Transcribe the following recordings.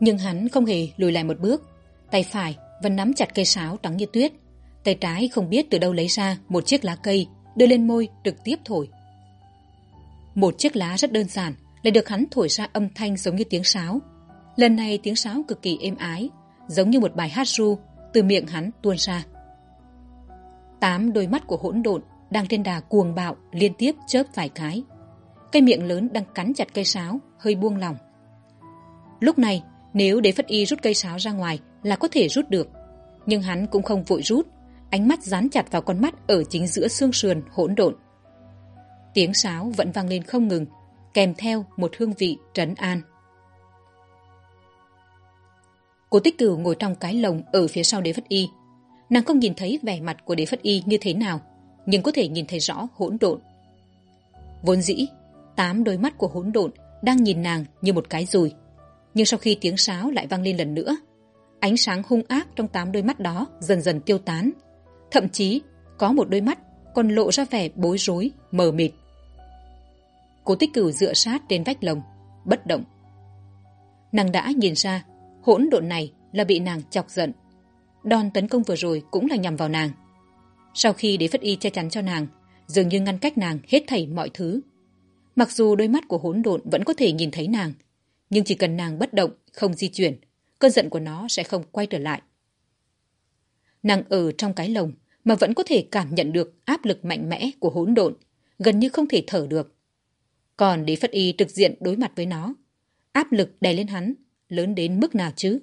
Nhưng hắn không hề lùi lại một bước. Tay phải vẫn nắm chặt cây sáo trắng như tuyết. Tay trái không biết từ đâu lấy ra một chiếc lá cây, đưa lên môi trực tiếp thổi. Một chiếc lá rất đơn giản, lại được hắn thổi ra âm thanh giống như tiếng sáo. Lần này tiếng sáo cực kỳ êm ái, giống như một bài hát ru từ miệng hắn tuôn ra. Tám đôi mắt của hỗn độn đang trên đà cuồng bạo liên tiếp chớp vài cái. Cây miệng lớn đang cắn chặt cây sáo, hơi buông lỏng. Lúc này, nếu đế phất y rút cây sáo ra ngoài là có thể rút được. Nhưng hắn cũng không vội rút. Ánh mắt dán chặt vào con mắt ở chính giữa xương sườn, hỗn độn. Tiếng sáo vẫn vang lên không ngừng, kèm theo một hương vị trấn an. Cố tích cửu ngồi trong cái lồng ở phía sau đế phất y. Nàng không nhìn thấy vẻ mặt của đế phất y như thế nào, nhưng có thể nhìn thấy rõ hỗn độn. Vốn dĩ, tám đôi mắt của hỗn độn đang nhìn nàng như một cái rùi nhưng sau khi tiếng sáo lại vang lên lần nữa, ánh sáng hung ác trong tám đôi mắt đó dần dần tiêu tán. Thậm chí, có một đôi mắt còn lộ ra vẻ bối rối, mờ mịt. Cố tích cửu dựa sát trên vách lồng, bất động. Nàng đã nhìn ra, hỗn độn này là bị nàng chọc giận. Đòn tấn công vừa rồi cũng là nhằm vào nàng. Sau khi đế phất y che chắn cho nàng, dường như ngăn cách nàng hết thảy mọi thứ. Mặc dù đôi mắt của hỗn độn vẫn có thể nhìn thấy nàng nhưng chỉ cần nàng bất động, không di chuyển, cơn giận của nó sẽ không quay trở lại. Nàng ở trong cái lồng mà vẫn có thể cảm nhận được áp lực mạnh mẽ của hỗn độn, gần như không thể thở được. Còn đế phất y trực diện đối mặt với nó, áp lực đè lên hắn, lớn đến mức nào chứ?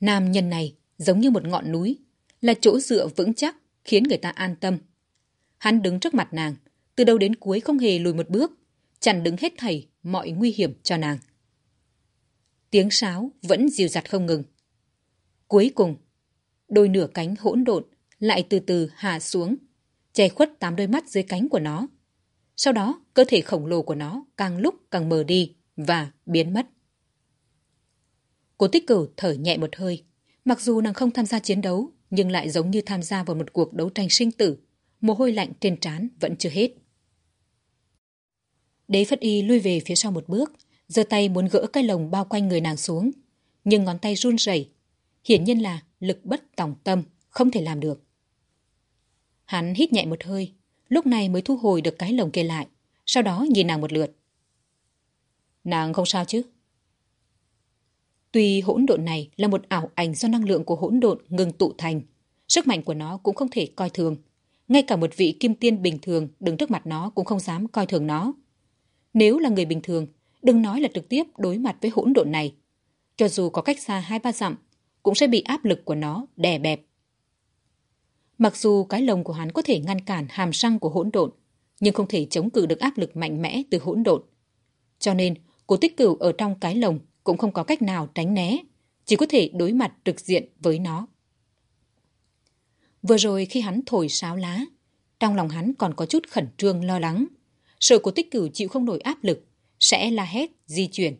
Nam nhân này giống như một ngọn núi, là chỗ dựa vững chắc khiến người ta an tâm. Hắn đứng trước mặt nàng, từ đầu đến cuối không hề lùi một bước chặn đứng hết thảy mọi nguy hiểm cho nàng. Tiếng sáo vẫn dìu dặt không ngừng. Cuối cùng, đôi nửa cánh hỗn độn lại từ từ hạ xuống, che khuất tám đôi mắt dưới cánh của nó. Sau đó, cơ thể khổng lồ của nó càng lúc càng mờ đi và biến mất. Cô tích cửu thở nhẹ một hơi. Mặc dù nàng không tham gia chiến đấu, nhưng lại giống như tham gia vào một cuộc đấu tranh sinh tử. Mồ hôi lạnh trên trán vẫn chưa hết. Đế Phất Y lui về phía sau một bước, giơ tay muốn gỡ cái lồng bao quanh người nàng xuống. Nhưng ngón tay run rẩy, hiển nhiên là lực bất tòng tâm, không thể làm được. Hắn hít nhẹ một hơi, lúc này mới thu hồi được cái lồng kia lại, sau đó nhìn nàng một lượt. Nàng không sao chứ? Tuy hỗn độn này là một ảo ảnh do năng lượng của hỗn độn ngừng tụ thành, sức mạnh của nó cũng không thể coi thường. Ngay cả một vị kim tiên bình thường đứng trước mặt nó cũng không dám coi thường nó. Nếu là người bình thường, đừng nói là trực tiếp đối mặt với hỗn độn này. Cho dù có cách xa hai ba dặm, cũng sẽ bị áp lực của nó đè bẹp. Mặc dù cái lồng của hắn có thể ngăn cản hàm răng của hỗn độn, nhưng không thể chống cự được áp lực mạnh mẽ từ hỗn độn. Cho nên, cổ tích cửu ở trong cái lồng cũng không có cách nào tránh né, chỉ có thể đối mặt trực diện với nó. Vừa rồi khi hắn thổi sáo lá, trong lòng hắn còn có chút khẩn trương lo lắng sợ của tích cửu chịu không nổi áp lực, sẽ la hét, di chuyển.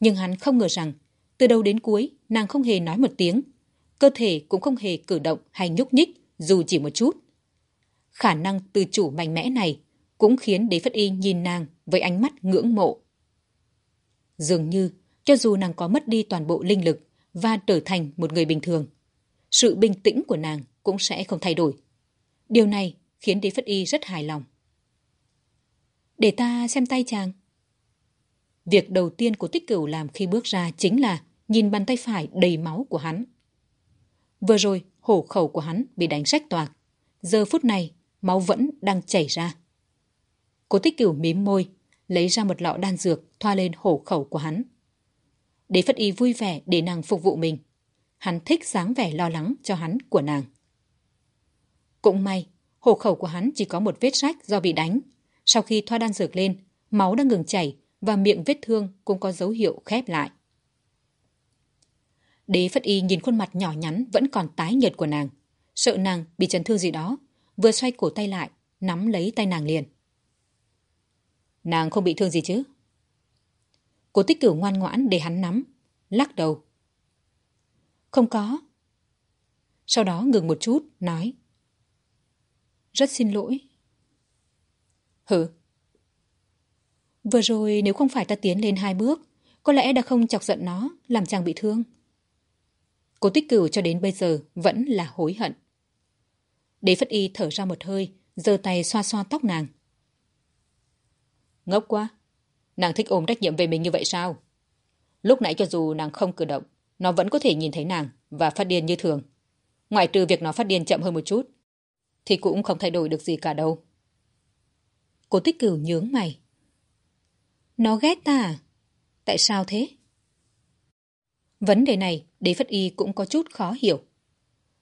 Nhưng hắn không ngờ rằng, từ đầu đến cuối, nàng không hề nói một tiếng. Cơ thể cũng không hề cử động hay nhúc nhích, dù chỉ một chút. Khả năng từ chủ mạnh mẽ này cũng khiến đế phất y nhìn nàng với ánh mắt ngưỡng mộ. Dường như, cho dù nàng có mất đi toàn bộ linh lực và trở thành một người bình thường, sự bình tĩnh của nàng cũng sẽ không thay đổi. Điều này khiến đế phất y rất hài lòng. Để ta xem tay chàng. Việc đầu tiên của tích cửu làm khi bước ra chính là nhìn bàn tay phải đầy máu của hắn. Vừa rồi, hổ khẩu của hắn bị đánh rách toạc. Giờ phút này, máu vẫn đang chảy ra. Cô tích cửu mím môi, lấy ra một lọ đan dược thoa lên hổ khẩu của hắn. Đế Phất Y vui vẻ để nàng phục vụ mình. Hắn thích dáng vẻ lo lắng cho hắn của nàng. Cũng may, hổ khẩu của hắn chỉ có một vết rách do bị đánh. Sau khi thoa đan dược lên, máu đã ngừng chảy và miệng vết thương cũng có dấu hiệu khép lại. Đế Phất Y nhìn khuôn mặt nhỏ nhắn vẫn còn tái nhợt của nàng. Sợ nàng bị chấn thương gì đó, vừa xoay cổ tay lại, nắm lấy tay nàng liền. Nàng không bị thương gì chứ? Cố tích cửu ngoan ngoãn để hắn nắm, lắc đầu. Không có. Sau đó ngừng một chút, nói. Rất xin lỗi. Hử? Vừa rồi nếu không phải ta tiến lên hai bước, có lẽ đã không chọc giận nó, làm chàng bị thương. Cố tích cửu cho đến bây giờ vẫn là hối hận. Đế Phất Y thở ra một hơi, giơ tay xoa xoa tóc nàng. Ngốc quá. Nàng thích ôm trách nhiệm về mình như vậy sao? Lúc nãy cho dù nàng không cử động, nó vẫn có thể nhìn thấy nàng và phát điên như thường. Ngoại trừ việc nó phát điên chậm hơn một chút, thì cũng không thay đổi được gì cả đâu. Cô tích cửu nhướng mày. Nó ghét ta à? Tại sao thế? Vấn đề này, đế phất y cũng có chút khó hiểu.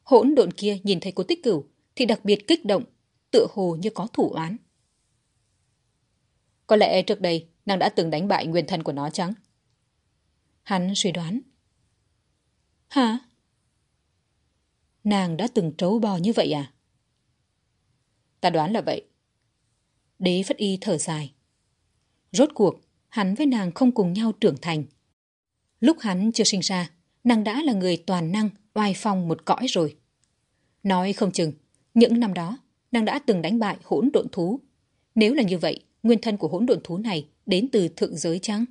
Hỗn độn kia nhìn thấy Cô tích cửu thì đặc biệt kích động, tựa hồ như có thủ oán. Có lẽ trước đây nàng đã từng đánh bại nguyên thân của nó chăng? Hắn suy đoán. Hả? Nàng đã từng trấu bò như vậy à? Ta đoán là vậy. Đế Phất Y thở dài. Rốt cuộc, hắn với nàng không cùng nhau trưởng thành. Lúc hắn chưa sinh ra, nàng đã là người toàn năng, oai phong một cõi rồi. Nói không chừng, những năm đó, nàng đã từng đánh bại hỗn độn thú. Nếu là như vậy, nguyên thân của hỗn độn thú này đến từ thượng giới chăng?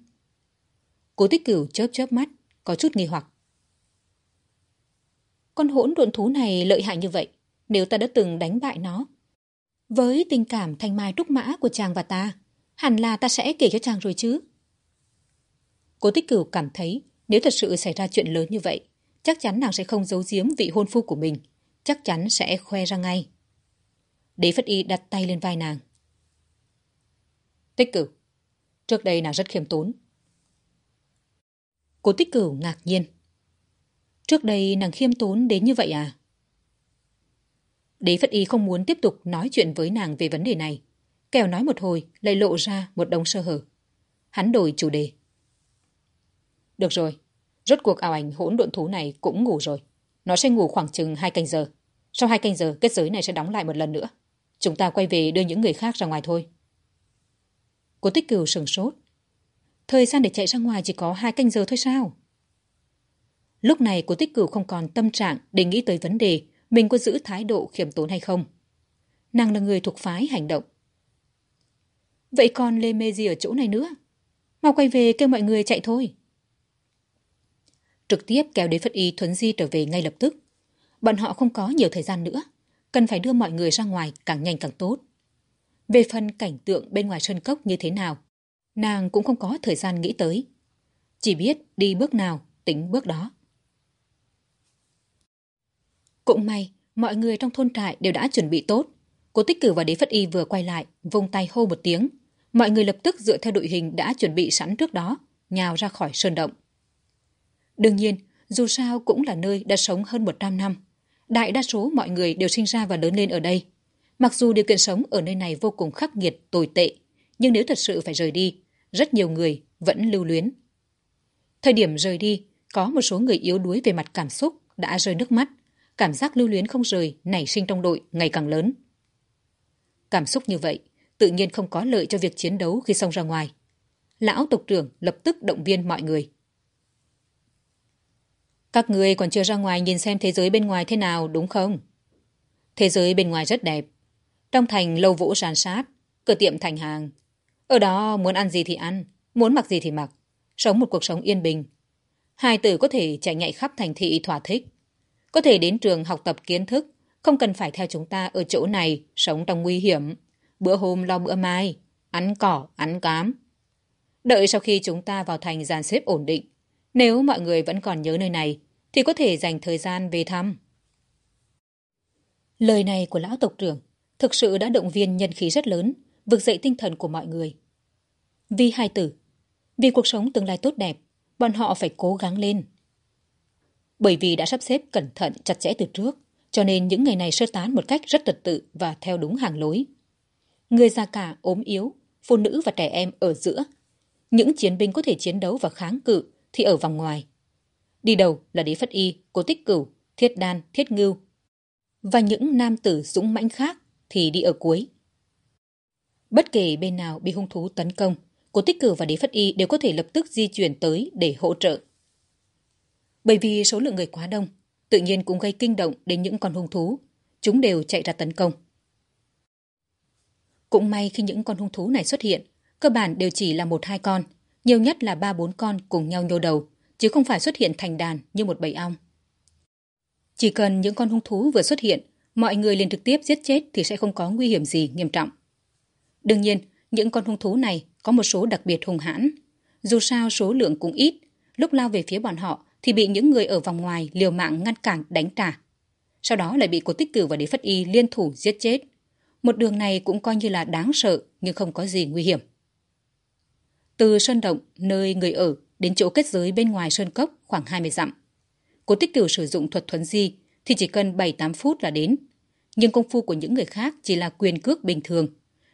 Cố tích cửu chớp chớp mắt, có chút nghi hoặc. Con hỗn độn thú này lợi hại như vậy, nếu ta đã từng đánh bại nó. Với tình cảm thanh mai trúc mã của chàng và ta, hẳn là ta sẽ kể cho chàng rồi chứ. Cố tích cửu cảm thấy nếu thật sự xảy ra chuyện lớn như vậy, chắc chắn nàng sẽ không giấu giếm vị hôn phu của mình, chắc chắn sẽ khoe ra ngay. Đế Phất Y đặt tay lên vai nàng. Tích cửu, trước đây nàng rất khiêm tốn. Cố tích cửu ngạc nhiên. Trước đây nàng khiêm tốn đến như vậy à? Đế Phất Y không muốn tiếp tục nói chuyện với nàng về vấn đề này. Kèo nói một hồi lại lộ ra một đống sơ hở. Hắn đổi chủ đề. Được rồi, rốt cuộc ảo ảnh hỗn độn thú này cũng ngủ rồi. Nó sẽ ngủ khoảng chừng hai canh giờ. Sau hai canh giờ, kết giới này sẽ đóng lại một lần nữa. Chúng ta quay về đưa những người khác ra ngoài thôi. Cô tích cửu sừng sốt. Thời gian để chạy ra ngoài chỉ có hai canh giờ thôi sao? Lúc này cô tích cửu không còn tâm trạng để nghĩ tới vấn đề mình có giữ thái độ khiêm tốn hay không. Nàng là người thuộc phái hành động. Vậy còn lê mê gì ở chỗ này nữa? Mau quay về kêu mọi người chạy thôi. Trực tiếp kéo đến phất y thuấn di trở về ngay lập tức. Bọn họ không có nhiều thời gian nữa. Cần phải đưa mọi người ra ngoài càng nhanh càng tốt. Về phần cảnh tượng bên ngoài sân cốc như thế nào, nàng cũng không có thời gian nghĩ tới. Chỉ biết đi bước nào, tính bước đó. Cũng may, mọi người trong thôn trại đều đã chuẩn bị tốt. Cố tích cử và đế phất y vừa quay lại, vung tay hô một tiếng. Mọi người lập tức dựa theo đội hình đã chuẩn bị sẵn trước đó, nhào ra khỏi sơn động. Đương nhiên, dù sao cũng là nơi đã sống hơn 100 năm. Đại đa số mọi người đều sinh ra và lớn lên ở đây. Mặc dù điều kiện sống ở nơi này vô cùng khắc nghiệt, tồi tệ, nhưng nếu thật sự phải rời đi, rất nhiều người vẫn lưu luyến. Thời điểm rời đi, có một số người yếu đuối về mặt cảm xúc đã rơi nước mắt, cảm giác lưu luyến không rời nảy sinh trong đội ngày càng lớn. Cảm xúc như vậy tự nhiên không có lợi cho việc chiến đấu khi xông ra ngoài. Lão tộc trưởng lập tức động viên mọi người. Các người còn chưa ra ngoài nhìn xem thế giới bên ngoài thế nào đúng không? Thế giới bên ngoài rất đẹp. Trong thành lâu vũ sàn sát, cửa tiệm thành hàng. Ở đó muốn ăn gì thì ăn, muốn mặc gì thì mặc. Sống một cuộc sống yên bình. Hai tử có thể chạy nhạy khắp thành thị thỏa thích. Có thể đến trường học tập kiến thức, không cần phải theo chúng ta ở chỗ này sống trong nguy hiểm. Bữa hôm lo bữa mai, ăn cỏ, ăn cám. Đợi sau khi chúng ta vào thành dàn xếp ổn định, nếu mọi người vẫn còn nhớ nơi này, thì có thể dành thời gian về thăm. Lời này của lão tộc trưởng thực sự đã động viên nhân khí rất lớn, vực dậy tinh thần của mọi người. Vì hai tử, vì cuộc sống tương lai tốt đẹp, bọn họ phải cố gắng lên. Bởi vì đã sắp xếp cẩn thận chặt chẽ từ trước, cho nên những ngày này sơ tán một cách rất trật tự và theo đúng hàng lối. Người già cả ốm yếu, phụ nữ và trẻ em ở giữa. Những chiến binh có thể chiến đấu và kháng cự thì ở vòng ngoài. Đi đầu là Đế Phất Y, Cố Tích Cửu, Thiết Đan, Thiết Ngưu. Và những nam tử dũng mãnh khác thì đi ở cuối. Bất kể bên nào bị hung thú tấn công, Cố Tích Cửu và Đế Phất Y đều có thể lập tức di chuyển tới để hỗ trợ. Bởi vì số lượng người quá đông, tự nhiên cũng gây kinh động đến những con hung thú. Chúng đều chạy ra tấn công. Cũng may khi những con hung thú này xuất hiện, cơ bản đều chỉ là một hai con, nhiều nhất là ba bốn con cùng nhau nhô đầu, chứ không phải xuất hiện thành đàn như một bầy ong. Chỉ cần những con hung thú vừa xuất hiện, mọi người liền trực tiếp giết chết thì sẽ không có nguy hiểm gì nghiêm trọng. Đương nhiên, những con hung thú này có một số đặc biệt hung hãn. Dù sao số lượng cũng ít, lúc lao về phía bọn họ thì bị những người ở vòng ngoài liều mạng ngăn cản đánh trả. Sau đó lại bị cổ tích cử và đế phất y liên thủ giết chết. Một đường này cũng coi như là đáng sợ nhưng không có gì nguy hiểm. Từ sơn động, nơi người ở, đến chỗ kết giới bên ngoài sơn cốc khoảng 20 dặm. Cố tích cửu sử dụng thuật thuấn di thì chỉ cần 7-8 phút là đến. Nhưng công phu của những người khác chỉ là quyền cước bình thường.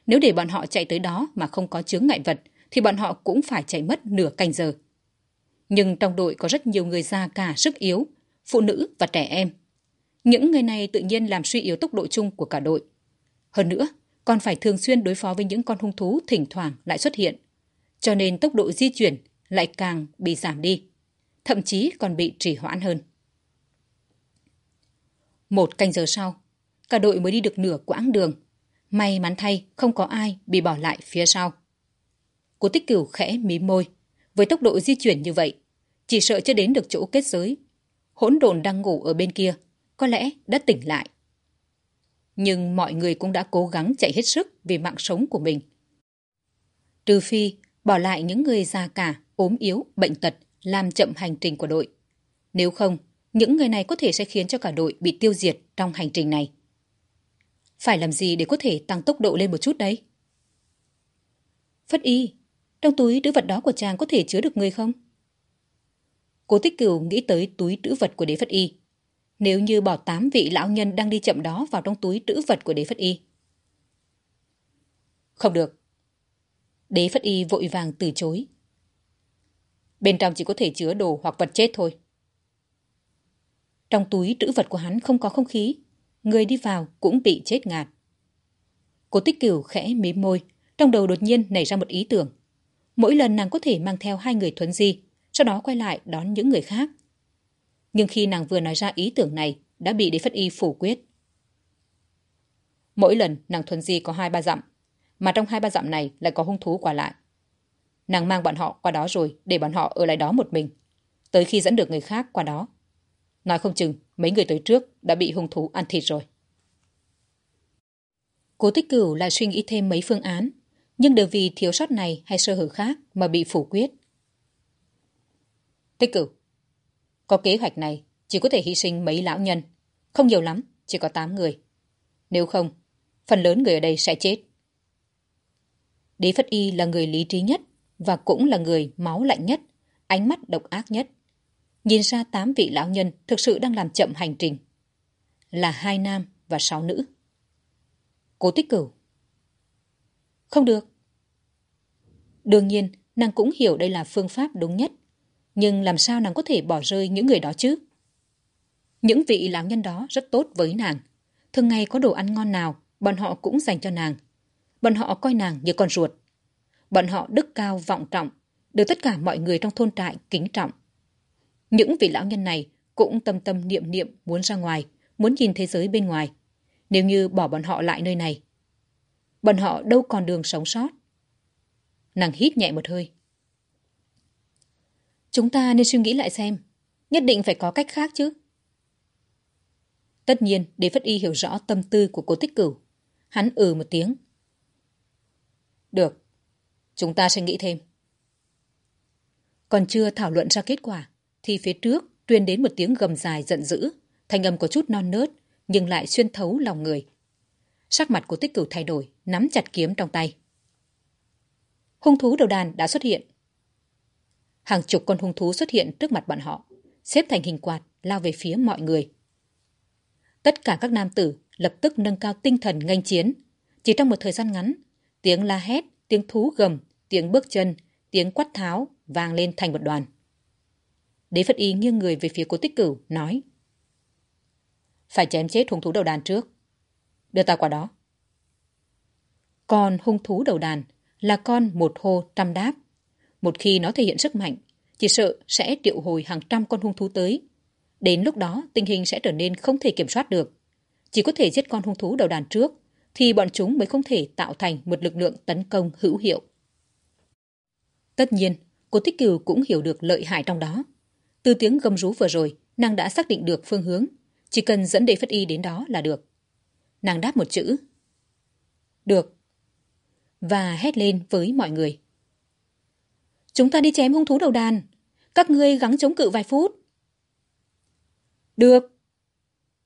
Nếu để bọn họ chạy tới đó mà không có chướng ngại vật thì bọn họ cũng phải chạy mất nửa canh giờ. Nhưng trong đội có rất nhiều người già cả sức yếu, phụ nữ và trẻ em. Những người này tự nhiên làm suy yếu tốc độ chung của cả đội. Hơn nữa, còn phải thường xuyên đối phó với những con hung thú thỉnh thoảng lại xuất hiện. Cho nên tốc độ di chuyển lại càng bị giảm đi, thậm chí còn bị trì hoãn hơn. Một canh giờ sau, cả đội mới đi được nửa quãng đường. May mắn thay không có ai bị bỏ lại phía sau. Cô tích cửu khẽ mí môi. Với tốc độ di chuyển như vậy, chỉ sợ chưa đến được chỗ kết giới. Hỗn độn đang ngủ ở bên kia, có lẽ đã tỉnh lại. Nhưng mọi người cũng đã cố gắng chạy hết sức vì mạng sống của mình. Trừ phi bỏ lại những người già cả, ốm yếu, bệnh tật, làm chậm hành trình của đội. Nếu không, những người này có thể sẽ khiến cho cả đội bị tiêu diệt trong hành trình này. Phải làm gì để có thể tăng tốc độ lên một chút đấy? Phất y, trong túi trữ vật đó của chàng có thể chứa được người không? Cố tích cửu nghĩ tới túi trữ vật của đế phất y. Nếu như bỏ tám vị lão nhân đang đi chậm đó vào trong túi trữ vật của đế phất y. Không được. Đế phất y vội vàng từ chối. Bên trong chỉ có thể chứa đồ hoặc vật chết thôi. Trong túi trữ vật của hắn không có không khí. Người đi vào cũng bị chết ngạt. Cố tích cửu khẽ mím môi. Trong đầu đột nhiên nảy ra một ý tưởng. Mỗi lần nàng có thể mang theo hai người thuấn di, sau đó quay lại đón những người khác. Nhưng khi nàng vừa nói ra ý tưởng này, đã bị đế phất y phủ quyết. Mỗi lần nàng thuần di có hai ba dặm, mà trong hai ba dặm này lại có hung thú qua lại. Nàng mang bọn họ qua đó rồi để bọn họ ở lại đó một mình, tới khi dẫn được người khác qua đó. Nói không chừng mấy người tới trước đã bị hung thú ăn thịt rồi. Cố tích cửu lại suy nghĩ thêm mấy phương án, nhưng đều vì thiếu sót này hay sơ hở khác mà bị phủ quyết. Tích cửu, có kế hoạch này chỉ có thể hy sinh mấy lão nhân, không nhiều lắm, chỉ có 8 người. Nếu không, phần lớn người ở đây sẽ chết. Đế Phất Y là người lý trí nhất và cũng là người máu lạnh nhất, ánh mắt độc ác nhất. Nhìn ra tám vị lão nhân thực sự đang làm chậm hành trình. Là hai nam và sáu nữ. Cố tích cửu. Không được. Đương nhiên, nàng cũng hiểu đây là phương pháp đúng nhất. Nhưng làm sao nàng có thể bỏ rơi những người đó chứ? Những vị lão nhân đó rất tốt với nàng. Thường ngày có đồ ăn ngon nào, bọn họ cũng dành cho nàng. Bọn họ coi nàng như con ruột. Bọn họ đức cao vọng trọng, được tất cả mọi người trong thôn trại kính trọng. Những vị lão nhân này cũng tâm tâm niệm niệm muốn ra ngoài, muốn nhìn thế giới bên ngoài. Nếu như bỏ bọn họ lại nơi này, bọn họ đâu còn đường sống sót. Nàng hít nhẹ một hơi. Chúng ta nên suy nghĩ lại xem. Nhất định phải có cách khác chứ. Tất nhiên, để Phất Y hiểu rõ tâm tư của cô tích cửu. Hắn ừ một tiếng. Được, chúng ta sẽ nghĩ thêm. Còn chưa thảo luận ra kết quả, thì phía trước truyền đến một tiếng gầm dài giận dữ, thanh âm có chút non nớt, nhưng lại xuyên thấu lòng người. Sắc mặt của tích cửu thay đổi, nắm chặt kiếm trong tay. Hung thú đầu đàn đã xuất hiện. hàng chục con hung thú xuất hiện trước mặt bọn họ, xếp thành hình quạt lao về phía mọi người. Tất cả các nam tử lập tức nâng cao tinh thần nghênh chiến. Chỉ trong một thời gian ngắn, tiếng la hét, tiếng thú gầm, tiếng bước chân, tiếng quát tháo vang lên thành một đoàn. Đế Phật Y nghiêng người về phía cố tích cửu, nói Phải chém chết hung thú đầu đàn trước. Đưa ta qua đó. Còn hung thú đầu đàn là con một hô trăm đáp. Một khi nó thể hiện sức mạnh, chỉ sợ sẽ triệu hồi hàng trăm con hung thú tới. Đến lúc đó, tình hình sẽ trở nên không thể kiểm soát được. Chỉ có thể giết con hung thú đầu đàn trước, thì bọn chúng mới không thể tạo thành một lực lượng tấn công hữu hiệu. Tất nhiên, cô Tích Cửu cũng hiểu được lợi hại trong đó. Từ tiếng gầm rú vừa rồi, nàng đã xác định được phương hướng. Chỉ cần dẫn đệ phất y đến đó là được. Nàng đáp một chữ. Được. Và hét lên với mọi người. Chúng ta đi chém hung thú đầu đàn. Các ngươi gắng chống cự vài phút. Được.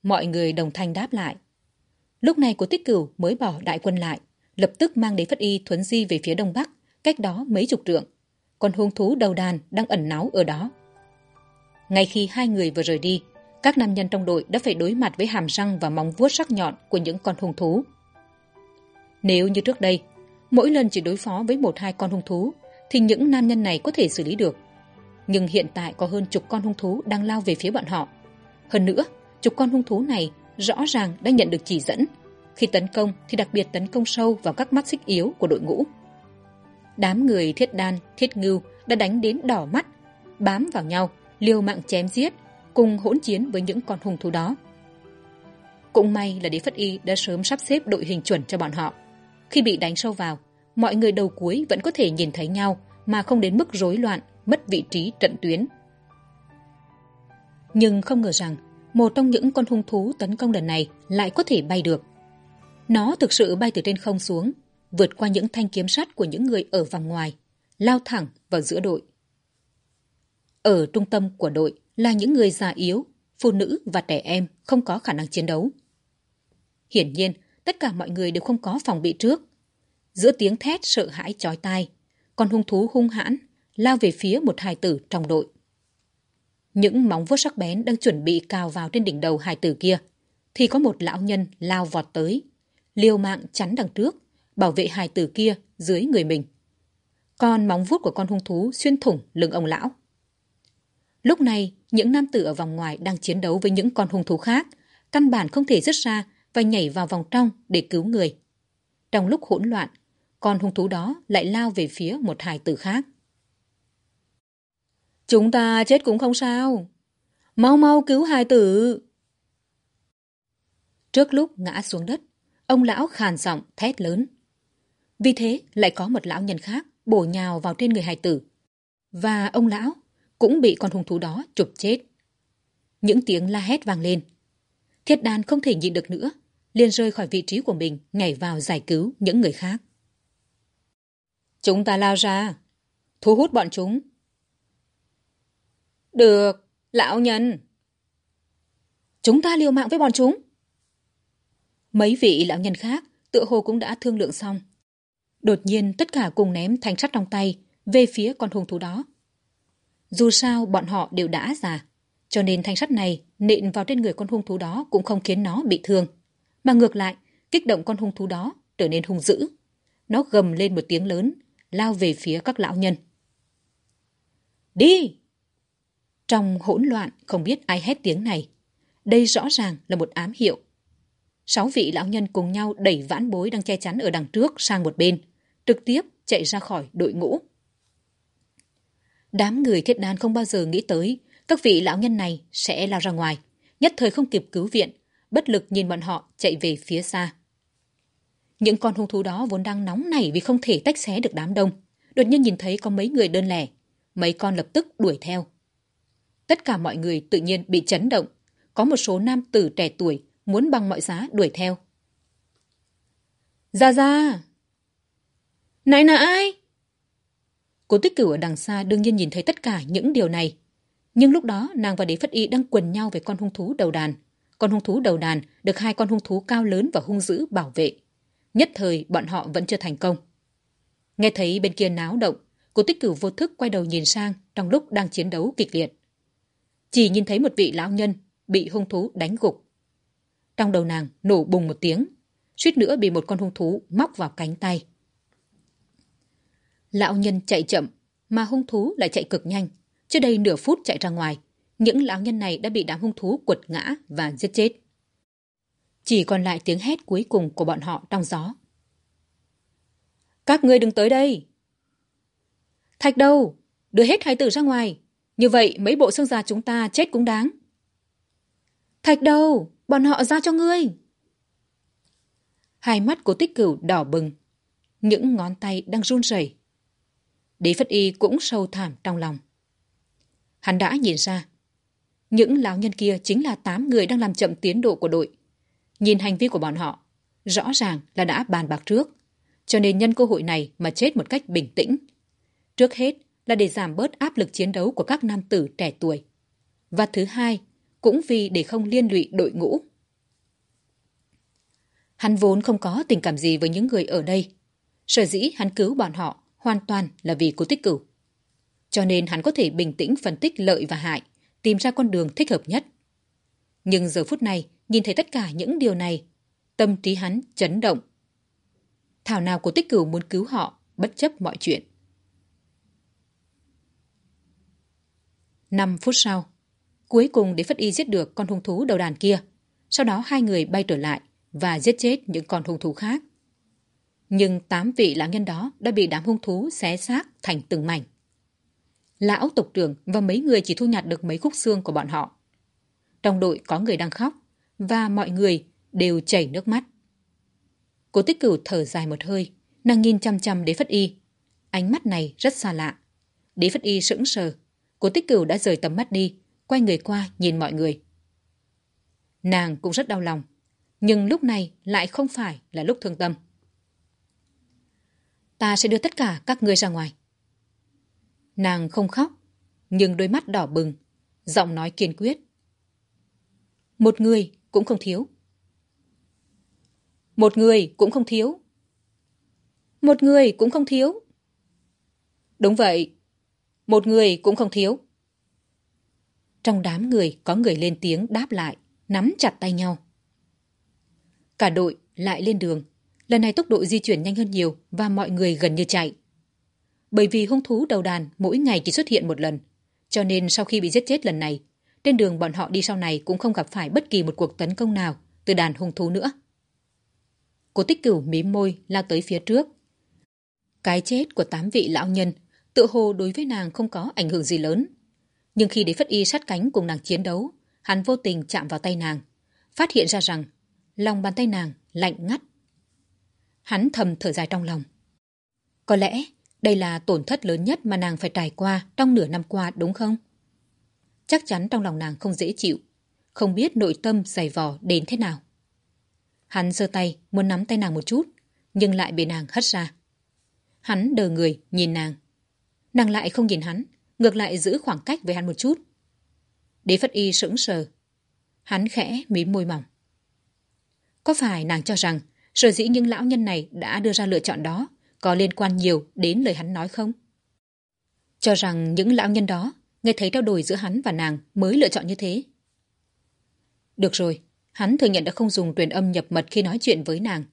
Mọi người đồng thanh đáp lại. Lúc này của tích cửu mới bỏ đại quân lại, lập tức mang đế phất y thuấn di về phía đông bắc, cách đó mấy chục trượng. Còn hung thú đầu đàn đang ẩn náu ở đó. Ngay khi hai người vừa rời đi, các nam nhân trong đội đã phải đối mặt với hàm răng và móng vuốt sắc nhọn của những con hung thú. Nếu như trước đây, mỗi lần chỉ đối phó với một hai con hung thú, thì những nam nhân này có thể xử lý được. Nhưng hiện tại có hơn chục con hung thú đang lao về phía bọn họ. Hơn nữa, chục con hung thú này rõ ràng đã nhận được chỉ dẫn. Khi tấn công thì đặc biệt tấn công sâu vào các mắt xích yếu của đội ngũ. Đám người thiết đan, thiết ngưu đã đánh đến đỏ mắt, bám vào nhau, liều mạng chém giết, cùng hỗn chiến với những con hung thú đó. Cũng may là Đế Phất Y đã sớm sắp xếp đội hình chuẩn cho bọn họ. Khi bị đánh sâu vào, mọi người đầu cuối vẫn có thể nhìn thấy nhau mà không đến mức rối loạn, mất vị trí trận tuyến. Nhưng không ngờ rằng một trong những con hung thú tấn công lần này lại có thể bay được. Nó thực sự bay từ trên không xuống, vượt qua những thanh kiếm sắt của những người ở vòng ngoài, lao thẳng vào giữa đội. Ở trung tâm của đội là những người già yếu, phụ nữ và trẻ em không có khả năng chiến đấu. Hiển nhiên, tất cả mọi người đều không có phòng bị trước. Giữa tiếng thét sợ hãi chói tai, con hung thú hung hãn lao về phía một hài tử trong đội. Những móng vuốt sắc bén đang chuẩn bị cào vào trên đỉnh đầu hài tử kia, thì có một lão nhân lao vọt tới, liều mạng chắn đằng trước, bảo vệ hài tử kia dưới người mình. con móng vuốt của con hung thú xuyên thủng lưng ông lão. Lúc này, những nam tử ở vòng ngoài đang chiến đấu với những con hung thú khác, căn bản không thể dứt ra và nhảy vào vòng trong để cứu người. Trong lúc hỗn loạn, con hung thú đó lại lao về phía một hài tử khác. Chúng ta chết cũng không sao. Mau mau cứu hài tử. Trước lúc ngã xuống đất, ông lão khàn giọng thét lớn. Vì thế lại có một lão nhân khác bổ nhào vào trên người hài tử. Và ông lão cũng bị con hung thú đó chụp chết. Những tiếng la hét vang lên. Thiết đàn không thể nhịn được nữa, liền rơi khỏi vị trí của mình, nhảy vào giải cứu những người khác. Chúng ta lao ra, thu hút bọn chúng. Được, lão nhân. Chúng ta liều mạng với bọn chúng. Mấy vị lão nhân khác tựa hồ cũng đã thương lượng xong. Đột nhiên tất cả cùng ném thanh sắt trong tay về phía con hung thú đó. Dù sao bọn họ đều đã già, cho nên thanh sắt này nện vào trên người con hung thú đó cũng không khiến nó bị thương. Mà ngược lại, kích động con hung thú đó trở nên hung dữ. Nó gầm lên một tiếng lớn, lao về phía các lão nhân. Đi! Trong hỗn loạn không biết ai hét tiếng này. Đây rõ ràng là một ám hiệu. Sáu vị lão nhân cùng nhau đẩy vãn bối đang che chắn ở đằng trước sang một bên, trực tiếp chạy ra khỏi đội ngũ. Đám người thiết đan không bao giờ nghĩ tới các vị lão nhân này sẽ lao ra ngoài, nhất thời không kịp cứu viện, bất lực nhìn bọn họ chạy về phía xa. Những con hung thú đó vốn đang nóng nảy vì không thể tách xé được đám đông. Đột nhiên nhìn thấy có mấy người đơn lẻ, mấy con lập tức đuổi theo. Tất cả mọi người tự nhiên bị chấn động. Có một số nam tử trẻ tuổi muốn bằng mọi giá đuổi theo. Ra ra! Này ai Cố tích cửu ở đằng xa đương nhiên nhìn thấy tất cả những điều này. Nhưng lúc đó nàng và đế phất y đang quần nhau về con hung thú đầu đàn. Con hung thú đầu đàn được hai con hung thú cao lớn và hung dữ bảo vệ. Nhất thời bọn họ vẫn chưa thành công. Nghe thấy bên kia náo động, cô tích cửu vô thức quay đầu nhìn sang trong lúc đang chiến đấu kịch liệt. Chỉ nhìn thấy một vị lão nhân bị hung thú đánh gục. Trong đầu nàng nổ bùng một tiếng, suýt nữa bị một con hung thú móc vào cánh tay. Lão nhân chạy chậm, mà hung thú lại chạy cực nhanh. chưa đây nửa phút chạy ra ngoài, những lão nhân này đã bị đám hung thú quật ngã và giết chết. Chỉ còn lại tiếng hét cuối cùng của bọn họ trong gió. Các ngươi đừng tới đây! Thạch đâu? Đưa hết hai tử ra ngoài. Như vậy mấy bộ xương già chúng ta chết cũng đáng. Thạch đâu? Bọn họ ra cho ngươi. Hai mắt của tích cửu đỏ bừng. Những ngón tay đang run rẩy. Đế Phất Y cũng sâu thảm trong lòng. Hắn đã nhìn ra. Những lão nhân kia chính là tám người đang làm chậm tiến độ của đội. Nhìn hành vi của bọn họ, rõ ràng là đã bàn bạc trước. Cho nên nhân cơ hội này mà chết một cách bình tĩnh. Trước hết là để giảm bớt áp lực chiến đấu của các nam tử trẻ tuổi. Và thứ hai, cũng vì để không liên lụy đội ngũ. Hắn vốn không có tình cảm gì với những người ở đây. Sở dĩ hắn cứu bọn họ hoàn toàn là vì cố tích cửu. Cho nên hắn có thể bình tĩnh phân tích lợi và hại, tìm ra con đường thích hợp nhất. Nhưng giờ phút này, nhìn thấy tất cả những điều này, tâm trí hắn chấn động. Thảo nào của tích cửu muốn cứu họ, bất chấp mọi chuyện. Năm phút sau, cuối cùng để Phất Y giết được con hung thú đầu đàn kia. Sau đó hai người bay trở lại và giết chết những con hung thú khác. Nhưng tám vị lão nhân đó đã bị đám hung thú xé xác thành từng mảnh. Lão tộc trưởng và mấy người chỉ thu nhặt được mấy khúc xương của bọn họ. Trong đội có người đang khóc và mọi người đều chảy nước mắt. Cô tích cửu thở dài một hơi, nàng nhìn chăm chăm đế phất y. Ánh mắt này rất xa lạ. Đế phất y sững sờ. Cô tích cửu đã rời tầm mắt đi, quay người qua nhìn mọi người. Nàng cũng rất đau lòng, nhưng lúc này lại không phải là lúc thương tâm. Ta sẽ đưa tất cả các ngươi ra ngoài. Nàng không khóc, nhưng đôi mắt đỏ bừng, giọng nói kiên quyết. Một người cũng không thiếu. Một người cũng không thiếu. Một người cũng không thiếu. Đúng vậy, một người cũng không thiếu. Trong đám người có người lên tiếng đáp lại, nắm chặt tay nhau. Cả đội lại lên đường. Lần này tốc độ di chuyển nhanh hơn nhiều và mọi người gần như chạy. Bởi vì hung thú đầu đàn mỗi ngày chỉ xuất hiện một lần, cho nên sau khi bị giết chết lần này, trên đường bọn họ đi sau này cũng không gặp phải bất kỳ một cuộc tấn công nào từ đàn hung thú nữa. Cô tích cửu mím môi lao tới phía trước. Cái chết của tám vị lão nhân tự hồ đối với nàng không có ảnh hưởng gì lớn. Nhưng khi đế phất y sát cánh cùng nàng chiến đấu, hắn vô tình chạm vào tay nàng, phát hiện ra rằng lòng bàn tay nàng lạnh ngắt. Hắn thầm thở dài trong lòng. Có lẽ đây là tổn thất lớn nhất mà nàng phải trải qua trong nửa năm qua đúng không? Chắc chắn trong lòng nàng không dễ chịu, không biết nội tâm dày vò đến thế nào. Hắn giơ tay muốn nắm tay nàng một chút, nhưng lại bị nàng hất ra. Hắn đờ người nhìn nàng. Nàng lại không nhìn hắn, ngược lại giữ khoảng cách với hắn một chút. Đế Phất Y sững sờ. Hắn khẽ mím môi mỏng. Có phải nàng cho rằng sở dĩ những lão nhân này đã đưa ra lựa chọn đó có liên quan nhiều đến lời hắn nói không? Cho rằng những lão nhân đó nghe thấy trao đổi giữa hắn và nàng mới lựa chọn như thế. Được rồi, hắn thừa nhận đã không dùng truyền âm nhập mật khi nói chuyện với nàng.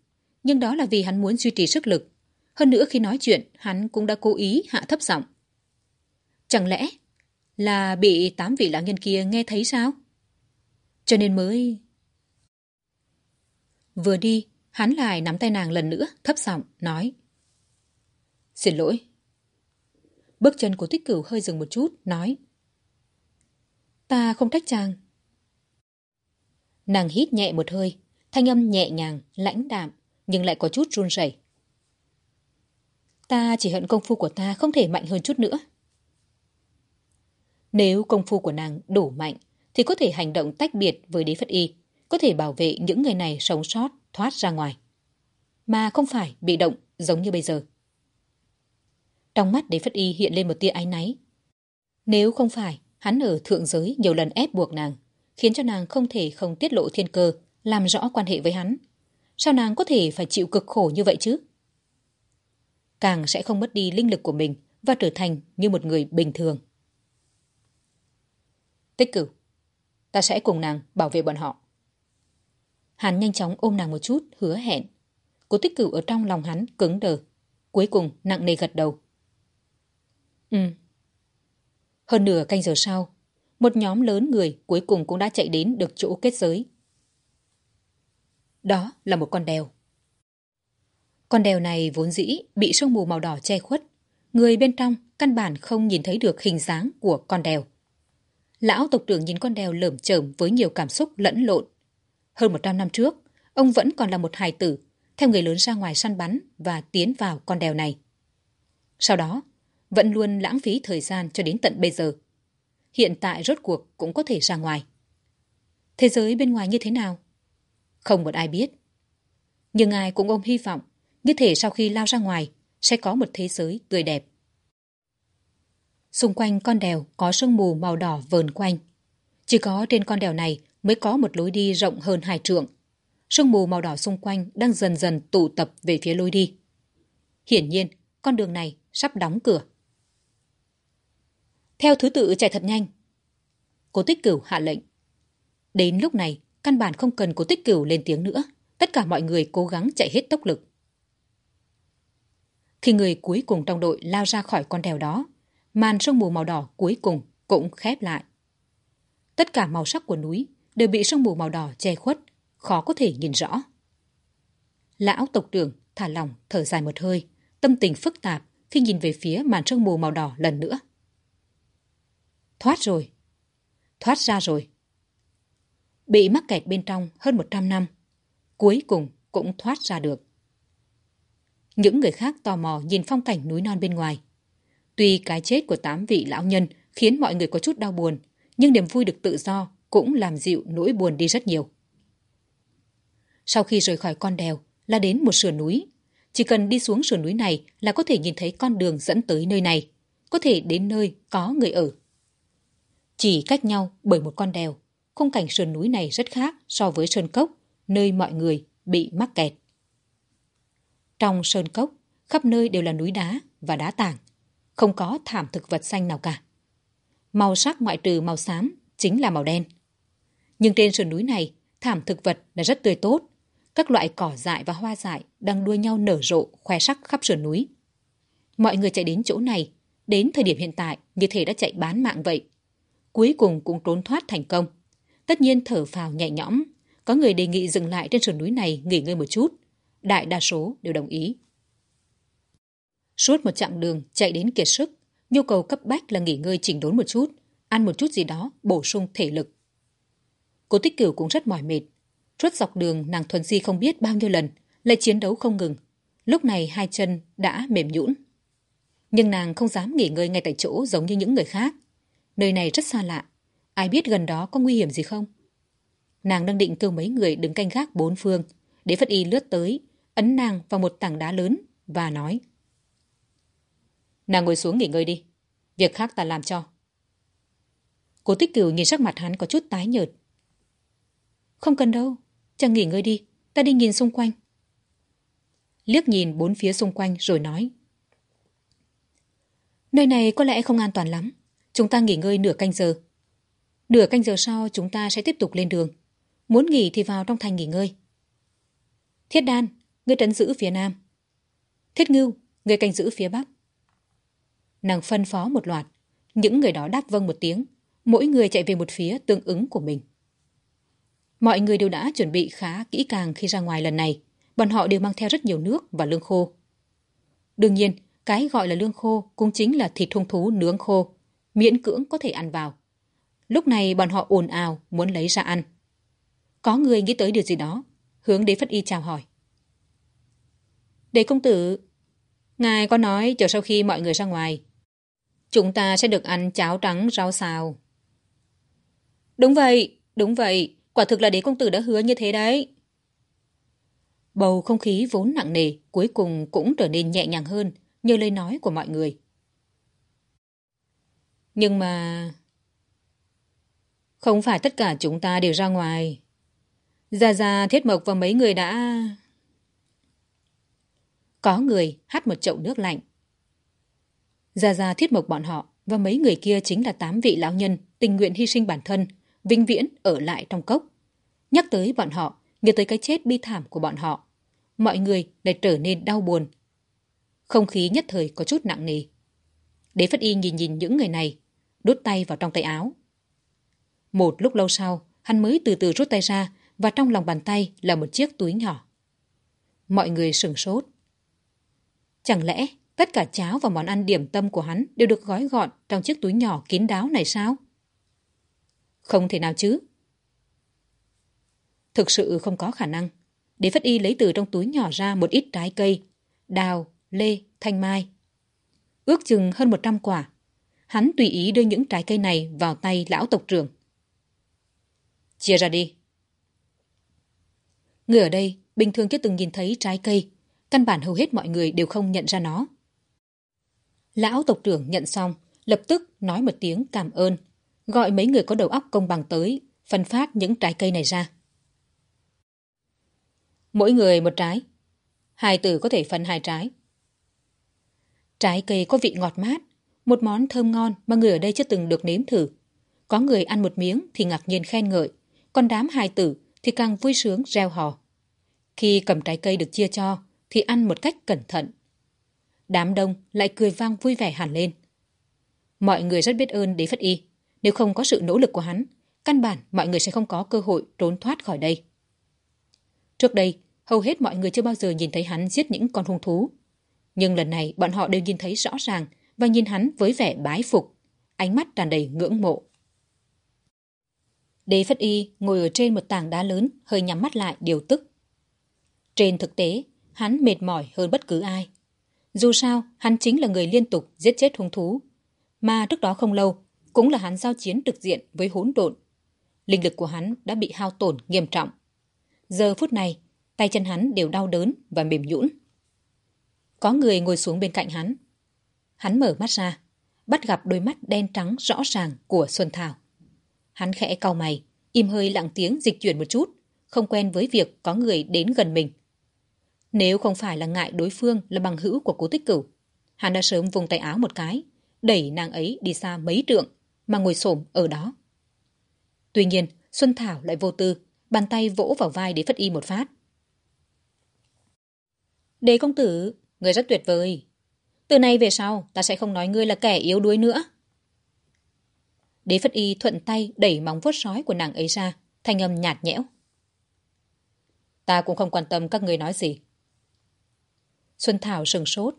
Nhưng đó là vì hắn muốn duy trì sức lực. Hơn nữa khi nói chuyện, hắn cũng đã cố ý hạ thấp giọng. Chẳng lẽ là bị tám vị lão nhân kia nghe thấy sao? Cho nên mới... Vừa đi, hắn lại nắm tay nàng lần nữa, thấp giọng nói. Xin lỗi. Bước chân của tích cửu hơi dừng một chút, nói. Ta không trách chàng. Nàng hít nhẹ một hơi, thanh âm nhẹ nhàng, lãnh đạm, nhưng lại có chút run rẩy. Ta chỉ hận công phu của ta không thể mạnh hơn chút nữa. Nếu công phu của nàng đủ mạnh, thì có thể hành động tách biệt với đế phất y, có thể bảo vệ những người này sống sót, thoát ra ngoài. Mà không phải bị động giống như bây giờ. Trong mắt đế phất y hiện lên một tia áy náy. Nếu không phải, hắn ở thượng giới nhiều lần ép buộc nàng, khiến cho nàng không thể không tiết lộ thiên cơ, làm rõ quan hệ với hắn. Sao nàng có thể phải chịu cực khổ như vậy chứ? Càng sẽ không mất đi linh lực của mình và trở thành như một người bình thường. Tích cửu, ta sẽ cùng nàng bảo vệ bọn họ. Hắn nhanh chóng ôm nàng một chút, hứa hẹn. Cố tích cửu ở trong lòng hắn cứng đờ. Cuối cùng nặng nề gật đầu. Ừ. Hơn nửa canh giờ sau, một nhóm lớn người cuối cùng cũng đã chạy đến được chỗ kết giới. Đó là một con đèo. Con đèo này vốn dĩ bị sương mù màu đỏ che khuất. Người bên trong căn bản không nhìn thấy được hình dáng của con đèo. Lão tộc trưởng nhìn con đèo lởm chởm với nhiều cảm xúc lẫn lộn. Hơn một trăm năm trước, ông vẫn còn là một hài tử, theo người lớn ra ngoài săn bắn và tiến vào con đèo này. Sau đó, vẫn luôn lãng phí thời gian cho đến tận bây giờ. Hiện tại rốt cuộc cũng có thể ra ngoài. Thế giới bên ngoài như thế nào? Không một ai biết. Nhưng ai cũng ôm hy vọng, như thể sau khi lao ra ngoài, sẽ có một thế giới tươi đẹp. Xung quanh con đèo có sương mù màu đỏ vờn quanh. Chỉ có trên con đèo này mới có một lối đi rộng hơn hai trượng. Sương mù màu đỏ xung quanh đang dần dần tụ tập về phía lối đi. Hiển nhiên, con đường này sắp đóng cửa. Theo thứ tự chạy thật nhanh. Cố tích cửu hạ lệnh. Đến lúc này, căn bản không cần cố tích cửu lên tiếng nữa. Tất cả mọi người cố gắng chạy hết tốc lực. Khi người cuối cùng trong đội lao ra khỏi con đèo đó, màn sương mù màu đỏ cuối cùng cũng khép lại. Tất cả màu sắc của núi đều bị sương mù màu đỏ che khuất, khó có thể nhìn rõ. Lão tộc trưởng thả lòng thở dài một hơi, tâm tình phức tạp khi nhìn về phía màn sương mù màu đỏ lần nữa. Thoát rồi. Thoát ra rồi. Bị mắc kẹt bên trong hơn 100 năm, cuối cùng cũng thoát ra được. Những người khác tò mò nhìn phong cảnh núi non bên ngoài. Tuy cái chết của tám vị lão nhân khiến mọi người có chút đau buồn, nhưng niềm vui được tự do cũng làm dịu nỗi buồn đi rất nhiều. Sau khi rời khỏi con đèo là đến một sườn núi. Chỉ cần đi xuống sườn núi này là có thể nhìn thấy con đường dẫn tới nơi này, có thể đến nơi có người ở. Chỉ cách nhau bởi một con đèo, khung cảnh sườn núi này rất khác so với sơn cốc, nơi mọi người bị mắc kẹt. Trong sơn cốc, khắp nơi đều là núi đá và đá tảng, không có thảm thực vật xanh nào cả. Màu sắc ngoại trừ màu xám chính là màu đen. Nhưng trên sườn núi này, thảm thực vật là rất tươi tốt. Các loại cỏ dại và hoa dại đang đua nhau nở rộ khoe sắc khắp sườn núi. Mọi người chạy đến chỗ này, đến thời điểm hiện tại như thể đã chạy bán mạng vậy. Cuối cùng cũng trốn thoát thành công. Tất nhiên thở phào nhẹ nhõm, có người đề nghị dừng lại trên sườn núi này nghỉ ngơi một chút. Đại đa số đều đồng ý. Suốt một chặng đường chạy đến kiệt sức, nhu cầu cấp bách là nghỉ ngơi chỉnh đốn một chút, ăn một chút gì đó bổ sung thể lực. Cô Tích Cửu cũng rất mỏi mệt. Suốt dọc đường nàng thuần si không biết bao nhiêu lần, lại chiến đấu không ngừng. Lúc này hai chân đã mềm nhũn. Nhưng nàng không dám nghỉ ngơi ngay tại chỗ giống như những người khác. Nơi này rất xa lạ. Ai biết gần đó có nguy hiểm gì không? Nàng đang định kêu mấy người đứng canh gác bốn phương. Đế Phất Y lướt tới, ấn nàng vào một tảng đá lớn và nói. Nàng ngồi xuống nghỉ ngơi đi. Việc khác ta làm cho. Cố tích cửu nhìn sắc mặt hắn có chút tái nhợt. Không cần đâu. chàng nghỉ ngơi đi. Ta đi nhìn xung quanh. Liếc nhìn bốn phía xung quanh rồi nói. Nơi này có lẽ không an toàn lắm. Chúng ta nghỉ ngơi nửa canh giờ. Nửa canh giờ sau chúng ta sẽ tiếp tục lên đường. Muốn nghỉ thì vào trong thành nghỉ ngơi. Thiết đan, ngươi trấn giữ phía nam. Thiết ngưu, ngươi canh giữ phía bắc. Nàng phân phó một loạt. Những người đó đáp vâng một tiếng. Mỗi người chạy về một phía tương ứng của mình. Mọi người đều đã chuẩn bị khá kỹ càng khi ra ngoài lần này. Bọn họ đều mang theo rất nhiều nước và lương khô. Đương nhiên, cái gọi là lương khô cũng chính là thịt thông thú nướng khô, miễn cưỡng có thể ăn vào. Lúc này bọn họ ồn ào muốn lấy ra ăn. Có người nghĩ tới điều gì đó, hướng đế phất y chào hỏi. Đế công tử, ngài có nói chờ sau khi mọi người ra ngoài, chúng ta sẽ được ăn cháo trắng rau xào. Đúng vậy, đúng vậy, quả thực là đế công tử đã hứa như thế đấy. Bầu không khí vốn nặng nề cuối cùng cũng trở nên nhẹ nhàng hơn nhờ lời nói của mọi người. Nhưng mà... Không phải tất cả chúng ta đều ra ngoài. Gia Gia, Thiết Mộc và mấy người đã... Có người hát một chậu nước lạnh. Gia Gia thiết mộc bọn họ và mấy người kia chính là tám vị lão nhân tình nguyện hy sinh bản thân, vĩnh viễn ở lại trong cốc. Nhắc tới bọn họ, nhớ tới cái chết bi thảm của bọn họ. Mọi người lại trở nên đau buồn. Không khí nhất thời có chút nặng nề. Đế Phất Y nhìn nhìn những người này, đút tay vào trong tay áo. Một lúc lâu sau, hắn mới từ từ rút tay ra và trong lòng bàn tay là một chiếc túi nhỏ. Mọi người sửng sốt. Chẳng lẽ tất cả cháo và món ăn điểm tâm của hắn đều được gói gọn trong chiếc túi nhỏ kín đáo này sao? Không thể nào chứ. Thực sự không có khả năng. Đế Phất Y lấy từ trong túi nhỏ ra một ít trái cây, đào, lê, thanh mai. Ước chừng hơn 100 quả. Hắn tùy ý đưa những trái cây này vào tay lão tộc trưởng. Chia ra đi. Người ở đây bình thường chưa từng nhìn thấy trái cây. Căn bản hầu hết mọi người đều không nhận ra nó. Lão tộc trưởng nhận xong, lập tức nói một tiếng cảm ơn, gọi mấy người có đầu óc công bằng tới, phân phát những trái cây này ra. Mỗi người một trái. Hai tử có thể phân hai trái. Trái cây có vị ngọt mát, một món thơm ngon mà người ở đây chưa từng được nếm thử. Có người ăn một miếng thì ngạc nhiên khen ngợi, còn đám hài tử thì càng vui sướng reo hò. Khi cầm trái cây được chia cho thì ăn một cách cẩn thận. Đám đông lại cười vang vui vẻ hẳn lên. Mọi người rất biết ơn Đế Phất Y. Nếu không có sự nỗ lực của hắn, căn bản mọi người sẽ không có cơ hội trốn thoát khỏi đây. Trước đây, hầu hết mọi người chưa bao giờ nhìn thấy hắn giết những con hung thú. Nhưng lần này bọn họ đều nhìn thấy rõ ràng và nhìn hắn với vẻ bái phục, ánh mắt tràn đầy ngưỡng mộ. Đế Phất Y ngồi ở trên một tảng đá lớn, hơi nhắm mắt lại điều tức. Trên thực tế, hắn mệt mỏi hơn bất cứ ai. Dù sao, hắn chính là người liên tục giết chết hung thú. Mà trước đó không lâu, cũng là hắn giao chiến trực diện với hỗn độn. Linh lực của hắn đã bị hao tổn nghiêm trọng. Giờ phút này, tay chân hắn đều đau đớn và mềm nhũn. Có người ngồi xuống bên cạnh hắn. Hắn mở mắt ra, bắt gặp đôi mắt đen trắng rõ ràng của Xuân Thảo. Hắn khẽ cau mày, im hơi lặng tiếng dịch chuyển một chút, không quen với việc có người đến gần mình. Nếu không phải là ngại đối phương là bằng hữu của cố tích cửu, hắn đã sớm vùng tay áo một cái, đẩy nàng ấy đi xa mấy trượng mà ngồi xổm ở đó. Tuy nhiên, Xuân Thảo lại vô tư, bàn tay vỗ vào vai để phất y một phát. Đế công tử, người rất tuyệt vời. Từ nay về sau, ta sẽ không nói ngươi là kẻ yếu đuối nữa. Đế Phất Y thuận tay đẩy móng vuốt sói của nàng ấy ra, thanh âm nhạt nhẽo. Ta cũng không quan tâm các người nói gì. Xuân Thảo sừng sốt.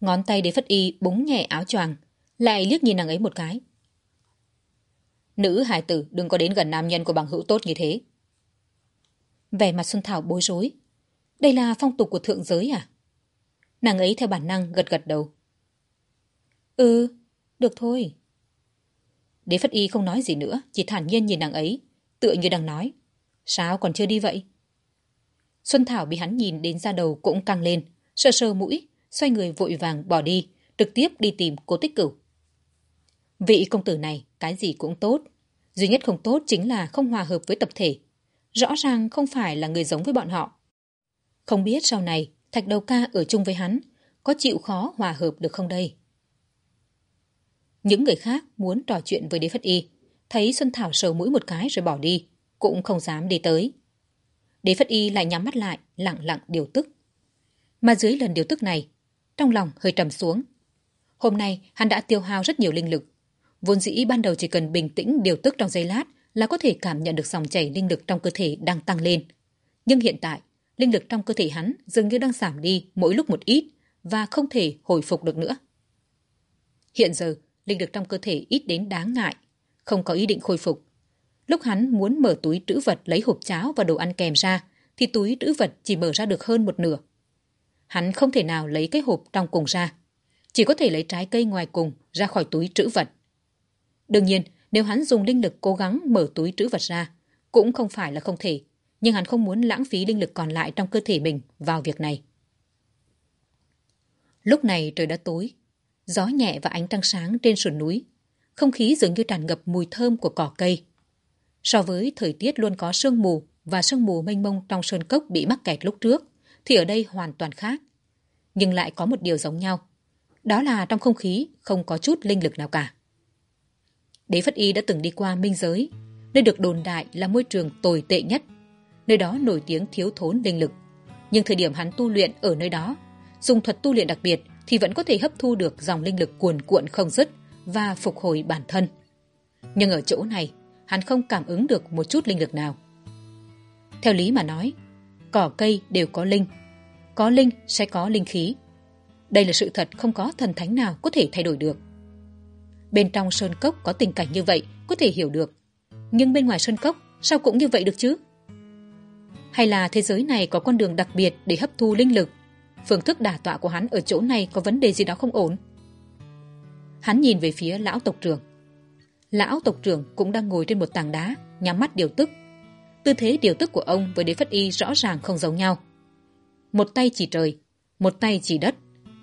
Ngón tay Đế Phất Y búng nhẹ áo choàng, lại liếc nhìn nàng ấy một cái. Nữ hải tử đừng có đến gần nam nhân của bằng hữu tốt như thế. Vẻ mặt Xuân Thảo bối rối. Đây là phong tục của thượng giới à? Nàng ấy theo bản năng gật gật đầu. Ừ, được thôi. Đế Phất Y không nói gì nữa, chỉ thản nhiên nhìn nàng ấy, tựa như đang nói. Sao còn chưa đi vậy? Xuân Thảo bị hắn nhìn đến ra đầu cũng căng lên, sơ sơ mũi, xoay người vội vàng bỏ đi, trực tiếp đi tìm cô tích cửu. Vị công tử này, cái gì cũng tốt. Duy nhất không tốt chính là không hòa hợp với tập thể. Rõ ràng không phải là người giống với bọn họ. Không biết sau này, Thạch Đầu Ca ở chung với hắn, có chịu khó hòa hợp được không đây? Những người khác muốn trò chuyện với Đế Phất Y, thấy Xuân Thảo sờ mũi một cái rồi bỏ đi, cũng không dám đi tới. Đế Phất Y lại nhắm mắt lại, lặng lặng điều tức. Mà dưới lần điều tức này, trong lòng hơi trầm xuống. Hôm nay hắn đã tiêu hao rất nhiều linh lực. Vốn dĩ ban đầu chỉ cần bình tĩnh điều tức trong giây lát là có thể cảm nhận được dòng chảy linh lực trong cơ thể đang tăng lên. Nhưng hiện tại, linh lực trong cơ thể hắn dường như đang giảm đi mỗi lúc một ít và không thể hồi phục được nữa. Hiện giờ, linh lực trong cơ thể ít đến đáng ngại, không có ý định khôi phục. Lúc hắn muốn mở túi trữ vật lấy hộp cháo và đồ ăn kèm ra, thì túi trữ vật chỉ mở ra được hơn một nửa. Hắn không thể nào lấy cái hộp trong cùng ra, chỉ có thể lấy trái cây ngoài cùng ra khỏi túi trữ vật. Đương nhiên, nếu hắn dùng linh lực cố gắng mở túi trữ vật ra, cũng không phải là không thể, nhưng hắn không muốn lãng phí linh lực còn lại trong cơ thể mình vào việc này. Lúc này trời đã tối, gió nhẹ và ánh trăng sáng trên sườn núi. Không khí dường như tràn ngập mùi thơm của cỏ cây. So với thời tiết luôn có sương mù và sương mù mênh mông trong sơn cốc bị mắc kẹt lúc trước, thì ở đây hoàn toàn khác. Nhưng lại có một điều giống nhau. đó là trong không khí không có chút linh lực nào cả. Đế Phất Y đã từng đi qua minh giới, nơi được đồn đại là môi trường tồi tệ nhất. Nơi đó nổi tiếng thiếu thốn linh lực. Nhưng thời điểm hắn tu luyện ở nơi đó, dùng thuật tu luyện đặc biệt thì vẫn có thể hấp thu được dòng linh lực cuồn cuộn không dứt và phục hồi bản thân. Nhưng ở chỗ này, hắn không cảm ứng được một chút linh lực nào. Theo lý mà nói, cỏ cây đều có linh. Có linh sẽ có linh khí. Đây là sự thật không có thần thánh nào có thể thay đổi được. Bên trong sơn cốc có tình cảnh như vậy có thể hiểu được. Nhưng bên ngoài sơn cốc sao cũng như vậy được chứ? Hay là thế giới này có con đường đặc biệt để hấp thu linh lực? Phương thức đả tọa của hắn ở chỗ này có vấn đề gì đó không ổn? Hắn nhìn về phía lão tộc trưởng. Lão tộc trưởng cũng đang ngồi trên một tảng đá, nhắm mắt điều tức. Tư thế điều tức của ông với đế phất y rõ ràng không giống nhau. Một tay chỉ trời, một tay chỉ đất,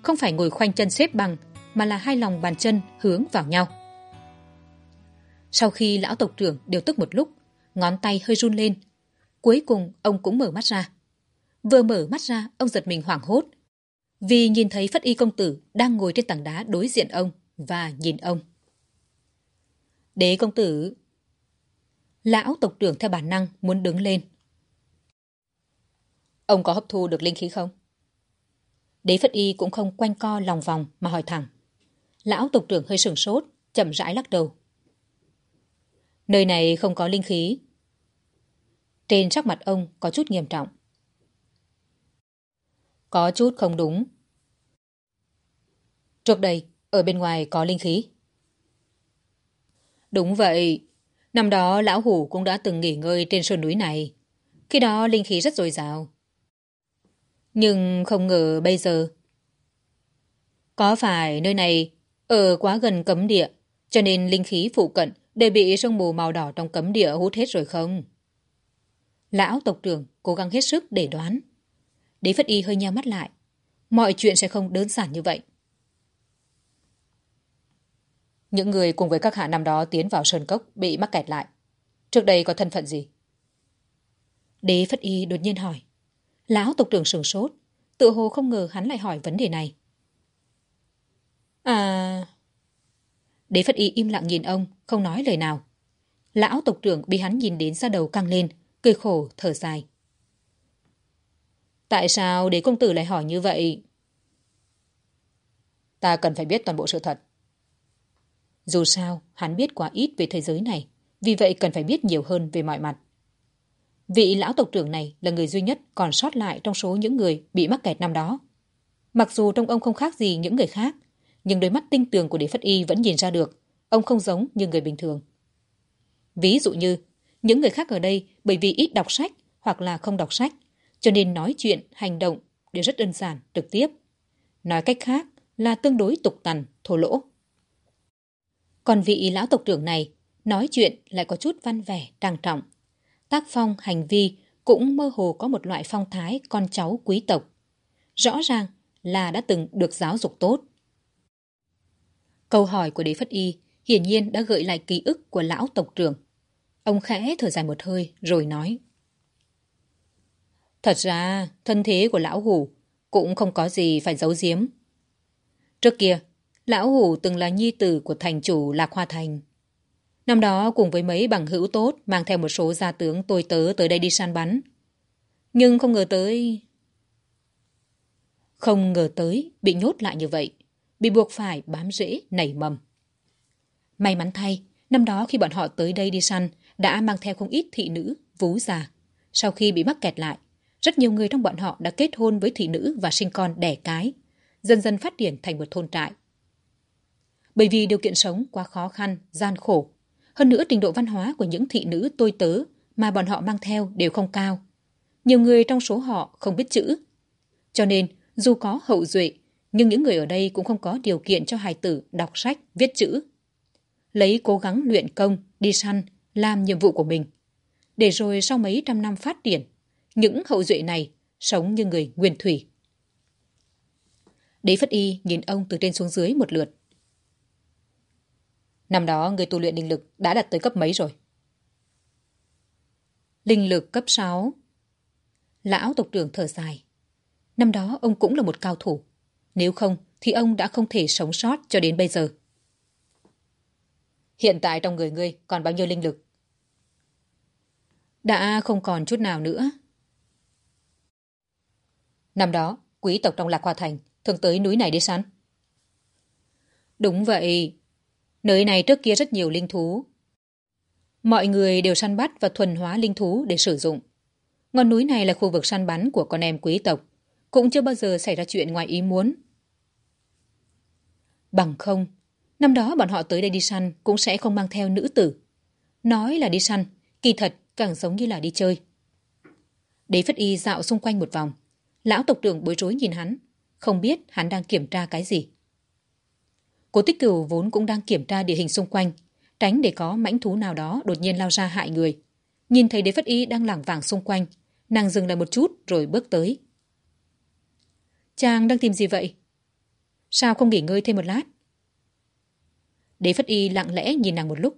không phải ngồi khoanh chân xếp bằng, mà là hai lòng bàn chân hướng vào nhau. Sau khi lão tộc trưởng điều tức một lúc, ngón tay hơi run lên. Cuối cùng ông cũng mở mắt ra. Vừa mở mắt ra, ông giật mình hoảng hốt. Vì nhìn thấy Phất Y công tử đang ngồi trên tảng đá đối diện ông và nhìn ông. Đế công tử. Lão tộc trưởng theo bản năng muốn đứng lên. Ông có hấp thu được linh khí không? Đế Phất Y cũng không quanh co lòng vòng mà hỏi thẳng. Lão tộc trưởng hơi sửng sốt, chậm rãi lắc đầu. Nơi này không có linh khí. Trên sắc mặt ông có chút nghiêm trọng. Có chút không đúng. Trước đây, ở bên ngoài có linh khí. Đúng vậy. Năm đó lão hủ cũng đã từng nghỉ ngơi trên sườn núi này. Khi đó linh khí rất dồi dào. Nhưng không ngờ bây giờ... Có phải nơi này ở quá gần cấm địa, cho nên linh khí phụ cận đều bị sông mù màu đỏ trong cấm địa hút hết rồi không? Lão tộc trưởng cố gắng hết sức để đoán. Đế Phất Y hơi nheo mắt lại. Mọi chuyện sẽ không đơn giản như vậy. Những người cùng với các hạ năm đó tiến vào Sơn Cốc bị mắc kẹt lại. Trước đây có thân phận gì? Đế Phất Y đột nhiên hỏi. Lão tộc trưởng sửng sốt, tự hồ không ngờ hắn lại hỏi vấn đề này. À... Đế Phất Y im lặng nhìn ông, không nói lời nào. Lão tộc trưởng bị hắn nhìn đến ra đầu căng lên, cười khổ, thở dài. Tại sao đế công tử lại hỏi như vậy? Ta cần phải biết toàn bộ sự thật. Dù sao, hắn biết quá ít về thế giới này, vì vậy cần phải biết nhiều hơn về mọi mặt. Vị lão tộc trưởng này là người duy nhất còn sót lại trong số những người bị mắc kẹt năm đó. Mặc dù trong ông không khác gì những người khác, nhưng đôi mắt tinh tường của đế phất y vẫn nhìn ra được ông không giống như người bình thường. Ví dụ như, những người khác ở đây bởi vì ít đọc sách hoặc là không đọc sách, cho nên nói chuyện, hành động đều rất đơn giản, trực tiếp. Nói cách khác là tương đối tục tằn, thô lỗ. Còn vị lão tộc trưởng này, nói chuyện lại có chút văn vẻ, trang trọng. Tác phong, hành vi cũng mơ hồ có một loại phong thái con cháu quý tộc. Rõ ràng là đã từng được giáo dục tốt. Câu hỏi của đế phất y hiển nhiên đã gợi lại ký ức của lão tộc trưởng. Ông khẽ thở dài một hơi rồi nói. Thật ra, thân thế của lão hủ cũng không có gì phải giấu giếm. Trước kia, lão hủ từng là nhi tử của thành chủ Lạc Hoa Thành. Năm đó cùng với mấy bằng hữu tốt mang theo một số gia tướng tôi tớ tới đây đi săn bắn. Nhưng không ngờ tới... Không ngờ tới bị nhốt lại như vậy bị buộc phải bám rễ nảy mầm. May mắn thay, năm đó khi bọn họ tới đây đi săn, đã mang theo không ít thị nữ, vú già. Sau khi bị mắc kẹt lại, rất nhiều người trong bọn họ đã kết hôn với thị nữ và sinh con đẻ cái, dần dần phát triển thành một thôn trại. Bởi vì điều kiện sống quá khó khăn, gian khổ, hơn nữa trình độ văn hóa của những thị nữ tôi tớ mà bọn họ mang theo đều không cao. Nhiều người trong số họ không biết chữ. Cho nên, dù có hậu duệ, nhưng những người ở đây cũng không có điều kiện cho hài tử đọc sách, viết chữ. Lấy cố gắng luyện công, đi săn, làm nhiệm vụ của mình. Để rồi sau mấy trăm năm phát triển, những hậu duệ này sống như người nguyên thủy. Đế Phất Y nhìn ông từ trên xuống dưới một lượt. Năm đó người tu luyện linh lực đã đạt tới cấp mấy rồi? Linh lực cấp 6. Lão tộc trưởng thở dài. Năm đó ông cũng là một cao thủ. Nếu không thì ông đã không thể sống sót cho đến bây giờ. Hiện tại trong người ngươi còn bao nhiêu linh lực? Đã không còn chút nào nữa. Năm đó, quý tộc trong Lạc Hoa Thành thường tới núi này đi săn. Đúng vậy. Nơi này trước kia rất nhiều linh thú. Mọi người đều săn bắt và thuần hóa linh thú để sử dụng. Ngọn núi này là khu vực săn bắn của con em quý tộc. Cũng chưa bao giờ xảy ra chuyện ngoài ý muốn. Bằng không, năm đó bọn họ tới đây đi săn cũng sẽ không mang theo nữ tử. Nói là đi săn, kỳ thật càng giống như là đi chơi. Đế Phất Y dạo xung quanh một vòng. Lão tộc trưởng bối rối nhìn hắn, không biết hắn đang kiểm tra cái gì. Cố tích cửu vốn cũng đang kiểm tra địa hình xung quanh, tránh để có mãnh thú nào đó đột nhiên lao ra hại người. Nhìn thấy đế phất y đang lảng vảng xung quanh, nàng dừng lại một chút rồi bước tới. Chàng đang tìm gì vậy? Sao không nghỉ ngơi thêm một lát? Đế phất y lặng lẽ nhìn nàng một lúc.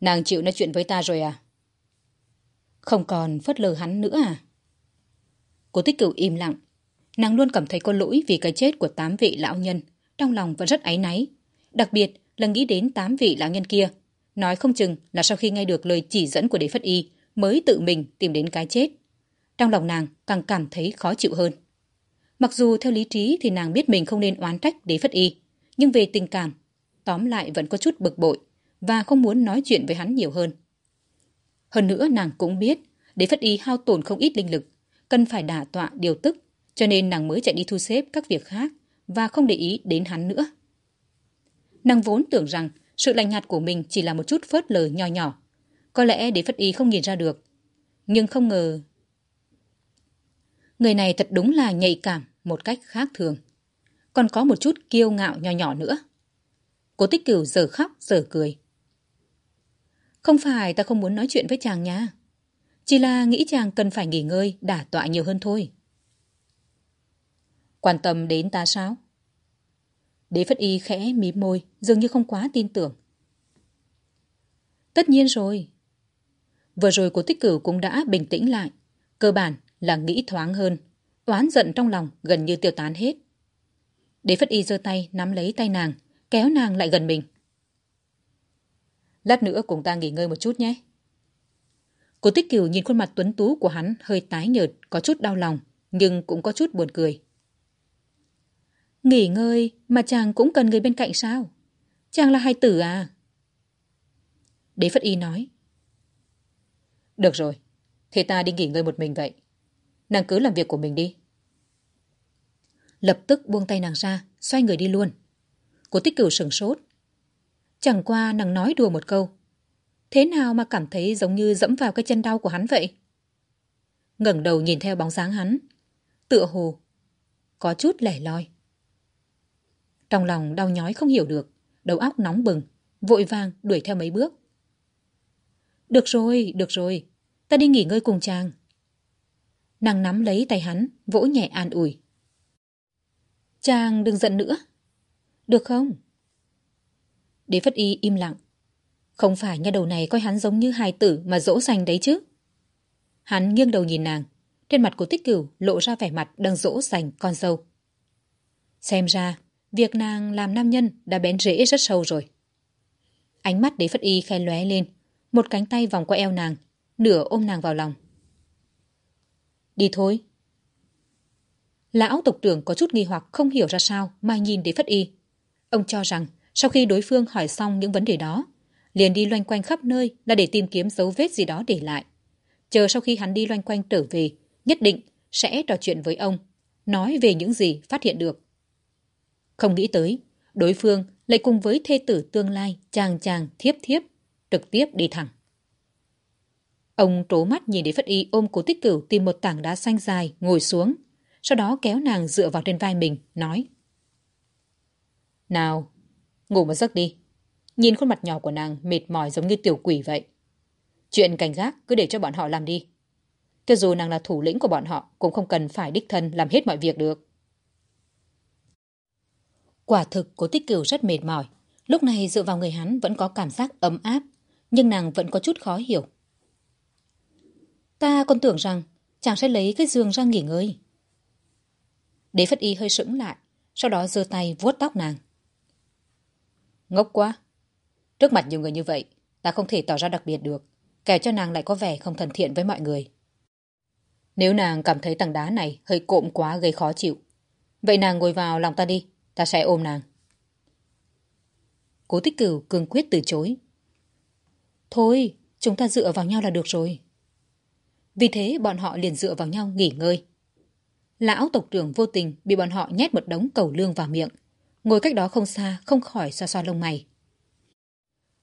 Nàng chịu nói chuyện với ta rồi à? Không còn phớt lờ hắn nữa à? Cố tích cửu im lặng. Nàng luôn cảm thấy có lỗi vì cái chết của tám vị lão nhân. Trong lòng vẫn rất áy náy. Đặc biệt là nghĩ đến tám vị lão nhân kia. Nói không chừng là sau khi nghe được lời chỉ dẫn của đế phất y mới tự mình tìm đến cái chết. Trong lòng nàng càng cảm thấy khó chịu hơn. Mặc dù theo lý trí thì nàng biết mình không nên oán trách đế phất y. Nhưng về tình cảm, tóm lại vẫn có chút bực bội và không muốn nói chuyện với hắn nhiều hơn. Hơn nữa nàng cũng biết để phất y hao tổn không ít linh lực cần phải đả tọa điều tức, cho nên nàng mới chạy đi thu xếp các việc khác và không để ý đến hắn nữa. Nàng vốn tưởng rằng sự lạnh nhạt của mình chỉ là một chút phớt lờ nho nhỏ. Có lẽ để phất y không nhìn ra được. Nhưng không ngờ... Người này thật đúng là nhạy cảm một cách khác thường. Còn có một chút kiêu ngạo nho nhỏ nữa. Cố tích cửu giờ khóc giờ cười. Không phải ta không muốn nói chuyện với chàng nha. Chỉ là nghĩ chàng cần phải nghỉ ngơi, đả tọa nhiều hơn thôi. Quan tâm đến ta sao? Đế Phất Y khẽ mím môi, dường như không quá tin tưởng. Tất nhiên rồi. Vừa rồi của tích Cửu cũng đã bình tĩnh lại. Cơ bản là nghĩ thoáng hơn. Oán giận trong lòng gần như tiêu tán hết. Đế Phất Y giơ tay nắm lấy tay nàng, kéo nàng lại gần mình. Lát nữa cùng ta nghỉ ngơi một chút nhé. Cô Tích Kiều nhìn khuôn mặt tuấn tú của hắn hơi tái nhợt, có chút đau lòng, nhưng cũng có chút buồn cười. Nghỉ ngơi mà chàng cũng cần người bên cạnh sao? Chàng là hai tử à? Đế Phất Y nói. Được rồi, thì ta đi nghỉ ngơi một mình vậy. Nàng cứ làm việc của mình đi. Lập tức buông tay nàng ra, xoay người đi luôn. Cô tích cửu sừng sốt. Chẳng qua nàng nói đùa một câu, Thế nào mà cảm thấy giống như dẫm vào cái chân đau của hắn vậy? ngẩng đầu nhìn theo bóng dáng hắn. Tựa hồ. Có chút lẻ loi. Trong lòng đau nhói không hiểu được. Đầu óc nóng bừng. Vội vàng đuổi theo mấy bước. Được rồi, được rồi. Ta đi nghỉ ngơi cùng chàng. Nàng nắm lấy tay hắn, vỗ nhẹ an ủi. Chàng đừng giận nữa. Được không? Đế Phất Y im lặng, không phải nha đầu này coi hắn giống như hài tử mà dỗ dành đấy chứ. Hắn nghiêng đầu nhìn nàng. Trên mặt của tích cửu lộ ra vẻ mặt đang dỗ dành con dâu. Xem ra, việc nàng làm nam nhân đã bén rễ rất sâu rồi. Ánh mắt đế phất y khe lóe lên, một cánh tay vòng qua eo nàng, nửa ôm nàng vào lòng. Đi thôi. Lão tộc trưởng có chút nghi hoặc không hiểu ra sao mà nhìn đế phất y. Ông cho rằng sau khi đối phương hỏi xong những vấn đề đó, liền đi loanh quanh khắp nơi là để tìm kiếm dấu vết gì đó để lại. Chờ sau khi hắn đi loanh quanh trở về, nhất định sẽ trò chuyện với ông, nói về những gì phát hiện được. Không nghĩ tới, đối phương lại cùng với thê tử tương lai chàng chàng thiếp thiếp, trực tiếp đi thẳng. Ông trố mắt nhìn đến Phất Y ôm cố tích cửu tìm một tảng đá xanh dài, ngồi xuống, sau đó kéo nàng dựa vào trên vai mình, nói. Nào, ngủ một giấc đi. Nhìn khuôn mặt nhỏ của nàng mệt mỏi giống như tiểu quỷ vậy. Chuyện cảnh gác cứ để cho bọn họ làm đi. Cho dù nàng là thủ lĩnh của bọn họ cũng không cần phải đích thân làm hết mọi việc được. Quả thực cố tích cửu rất mệt mỏi. Lúc này dựa vào người hắn vẫn có cảm giác ấm áp, nhưng nàng vẫn có chút khó hiểu. Ta còn tưởng rằng chàng sẽ lấy cái giường ra nghỉ ngơi. Đế Phất Y hơi sững lại, sau đó giơ tay vuốt tóc nàng. Ngốc quá. Trước mặt nhiều người như vậy, ta không thể tỏ ra đặc biệt được, kẻo cho nàng lại có vẻ không thân thiện với mọi người. Nếu nàng cảm thấy tảng đá này hơi cộm quá gây khó chịu, vậy nàng ngồi vào lòng ta đi, ta sẽ ôm nàng. Cố tích cửu cương quyết từ chối. Thôi, chúng ta dựa vào nhau là được rồi. Vì thế bọn họ liền dựa vào nhau nghỉ ngơi. Lão tộc trưởng vô tình bị bọn họ nhét một đống cầu lương vào miệng. Ngồi cách đó không xa, không khỏi xoa xoa lông mày.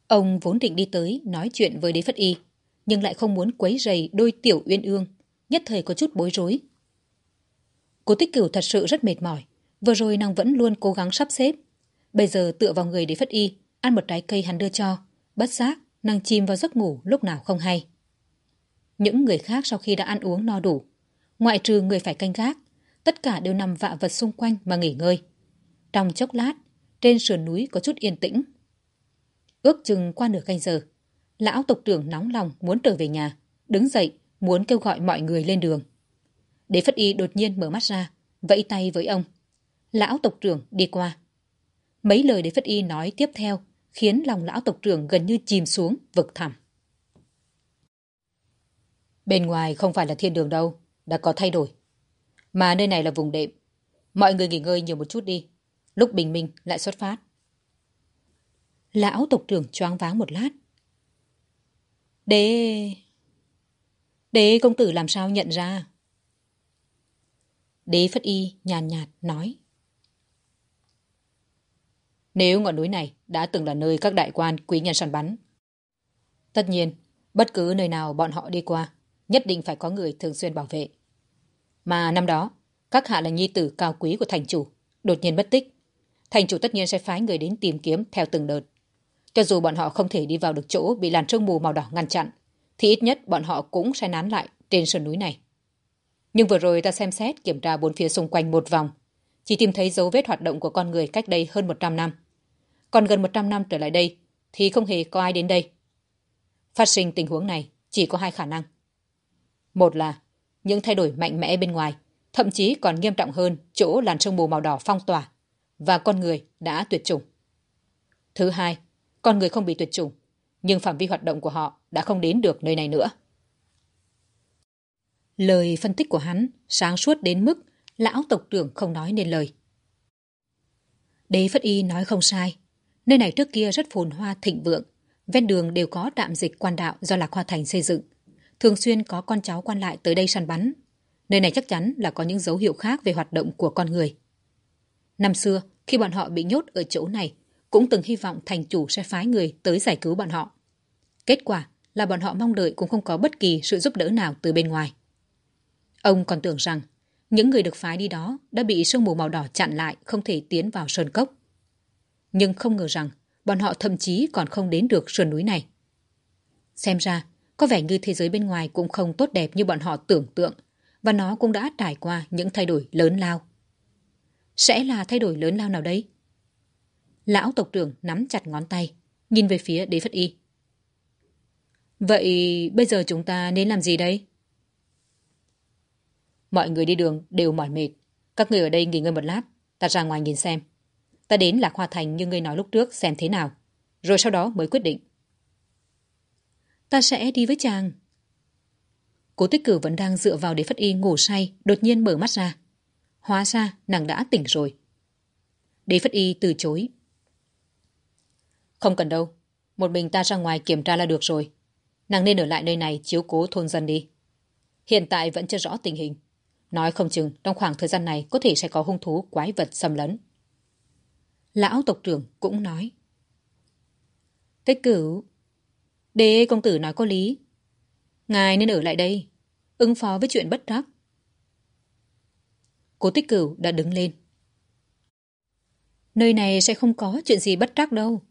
Ông vốn định đi tới nói chuyện với đế phất y, nhưng lại không muốn quấy rầy đôi tiểu uyên ương, nhất thời có chút bối rối. Cố tích cửu thật sự rất mệt mỏi, vừa rồi nàng vẫn luôn cố gắng sắp xếp. Bây giờ tựa vào người đế phất y, ăn một trái cây hắn đưa cho, bất giác, nàng chìm vào giấc ngủ lúc nào không hay. Những người khác sau khi đã ăn uống no đủ, ngoại trừ người phải canh gác, tất cả đều nằm vạ vật xung quanh mà nghỉ ngơi. Trong chốc lát, trên sườn núi có chút yên tĩnh. Ước chừng qua nửa canh giờ, lão tộc trưởng nóng lòng muốn trở về nhà, đứng dậy muốn kêu gọi mọi người lên đường. Đế Phất Y đột nhiên mở mắt ra, vẫy tay với ông. Lão tộc trưởng đi qua. Mấy lời Đế Phất Y nói tiếp theo khiến lòng lão tộc trưởng gần như chìm xuống vực thẳm. Bên ngoài không phải là thiên đường đâu, đã có thay đổi. Mà nơi này là vùng đệm. Mọi người nghỉ ngơi nhiều một chút đi. Lúc bình minh lại xuất phát. Lão tộc trưởng choáng váng một lát. Đế... Đế công tử làm sao nhận ra? Đế Phất Y nhàn nhạt, nói. Nếu ngọn núi này đã từng là nơi các đại quan quý nhân săn bắn. Tất nhiên, bất cứ nơi nào bọn họ đi qua, nhất định phải có người thường xuyên bảo vệ. Mà năm đó, các hạ là nhi tử cao quý của thành chủ, đột nhiên mất tích. Thành chủ tất nhiên sẽ phái người đến tìm kiếm theo từng đợt. Cho dù bọn họ không thể đi vào được chỗ bị làn sương mù màu đỏ ngăn chặn, thì ít nhất bọn họ cũng sẽ nán lại trên sườn núi này. Nhưng vừa rồi ta xem xét kiểm tra bốn phía xung quanh một vòng, chỉ tìm thấy dấu vết hoạt động của con người cách đây hơn 100 năm. Còn gần 100 năm trở lại đây thì không hề có ai đến đây. Phát sinh tình huống này chỉ có hai khả năng. Một là những thay đổi mạnh mẽ bên ngoài, thậm chí còn nghiêm trọng hơn chỗ làn sương mù màu đỏ phong tỏa và con người đã tuyệt chủng. Thứ hai, con người không bị tuyệt chủng, nhưng phạm vi hoạt động của họ đã không đến được nơi này nữa. Lời phân tích của hắn sáng suốt đến mức lão tộc trưởng không nói nên lời. Đế Phất Y nói không sai. Nơi này trước kia rất phồn hoa thịnh vượng. Ven đường đều có đạm dịch quan đạo do Lạc Hoa Thành xây dựng. Thường xuyên có con cháu quan lại tới đây săn bắn. Nơi này chắc chắn là có những dấu hiệu khác về hoạt động của con người. Năm xưa, khi bọn họ bị nhốt ở chỗ này, cũng từng hy vọng thành chủ sẽ phái người tới giải cứu bọn họ. Kết quả là bọn họ mong đợi cũng không có bất kỳ sự giúp đỡ nào từ bên ngoài. Ông còn tưởng rằng những người được phái đi đó đã bị sương mù màu đỏ chặn lại không thể tiến vào sơn cốc. Nhưng không ngờ rằng bọn họ thậm chí còn không đến được sườn núi này. Xem ra, có vẻ như thế giới bên ngoài cũng không tốt đẹp như bọn họ tưởng tượng và nó cũng đã trải qua những thay đổi lớn lao. Sẽ là thay đổi lớn lao nào đấy? Lão tộc trưởng nắm chặt ngón tay, nhìn về phía đế phất y. Vậy bây giờ chúng ta nên làm gì đây? Mọi người đi đường đều mỏi mệt. Các người ở đây nghỉ ngơi một lát, ta ra ngoài nhìn xem. Ta đến Lạc Hoa Thành như ngươi nói lúc trước xem thế nào, rồi sau đó mới quyết định. Ta sẽ đi với chàng. Cố tích cử vẫn đang dựa vào để phất y ngủ say, đột nhiên mở mắt ra. Hóa ra nàng đã tỉnh rồi. Đế phất y từ chối. Không cần đâu, một mình ta ra ngoài kiểm tra là được rồi. Nàng nên ở lại nơi này chiếu cố thôn dân đi. Hiện tại vẫn chưa rõ tình hình. Nói không chừng trong khoảng thời gian này có thể sẽ có hung thú quái vật xâm lấn. Lão tộc trưởng cũng nói. Tích cửu. Đế công tử nói có lý. Ngài nên ở lại đây. Ứng phó với chuyện bất trắc. Cố tích cửu đã đứng lên. Nơi này sẽ không có chuyện gì bất trắc đâu.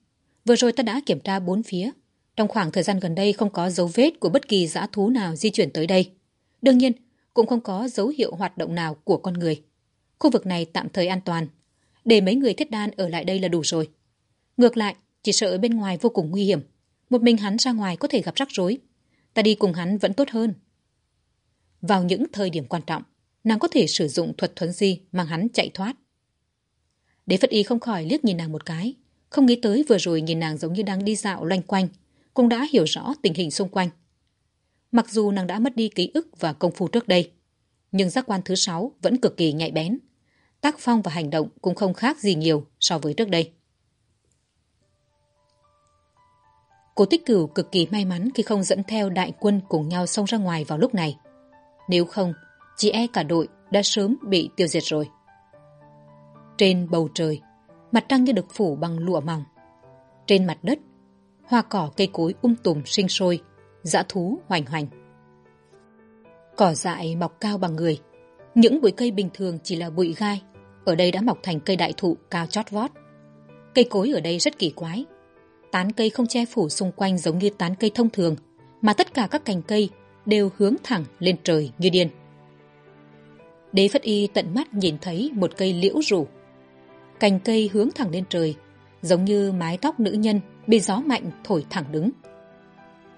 Vừa rồi ta đã kiểm tra bốn phía. Trong khoảng thời gian gần đây không có dấu vết của bất kỳ dã thú nào di chuyển tới đây. Đương nhiên, cũng không có dấu hiệu hoạt động nào của con người. Khu vực này tạm thời an toàn. Để mấy người thiết đan ở lại đây là đủ rồi. Ngược lại, chỉ sợ bên ngoài vô cùng nguy hiểm. Một mình hắn ra ngoài có thể gặp rắc rối. Ta đi cùng hắn vẫn tốt hơn. Vào những thời điểm quan trọng, nàng có thể sử dụng thuật thuấn di mang hắn chạy thoát. Đế Phất Y không khỏi liếc nhìn nàng một cái, không nghĩ tới vừa rồi nhìn nàng giống như đang đi dạo loanh quanh, cũng đã hiểu rõ tình hình xung quanh. Mặc dù nàng đã mất đi ký ức và công phu trước đây, nhưng giác quan thứ sáu vẫn cực kỳ nhạy bén. Tác phong và hành động cũng không khác gì nhiều so với trước đây. Cố tích cửu cực kỳ may mắn khi không dẫn theo đại quân cùng nhau xông ra ngoài vào lúc này. Nếu không, chị e cả đội đã sớm bị tiêu diệt rồi. Trên bầu trời, mặt trăng như được phủ bằng lụa mỏng. Trên mặt đất, hoa cỏ cây cối um tùm sinh sôi, dã thú hoành hoành. Cỏ dại mọc cao bằng người. Những bụi cây bình thường chỉ là bụi gai, ở đây đã mọc thành cây đại thụ cao chót vót. Cây cối ở đây rất kỳ quái. Tán cây không che phủ xung quanh giống như tán cây thông thường, mà tất cả các cành cây đều hướng thẳng lên trời như điên. Đế Phất Y tận mắt nhìn thấy một cây liễu rủ. Cành cây hướng thẳng lên trời, giống như mái tóc nữ nhân bị gió mạnh thổi thẳng đứng.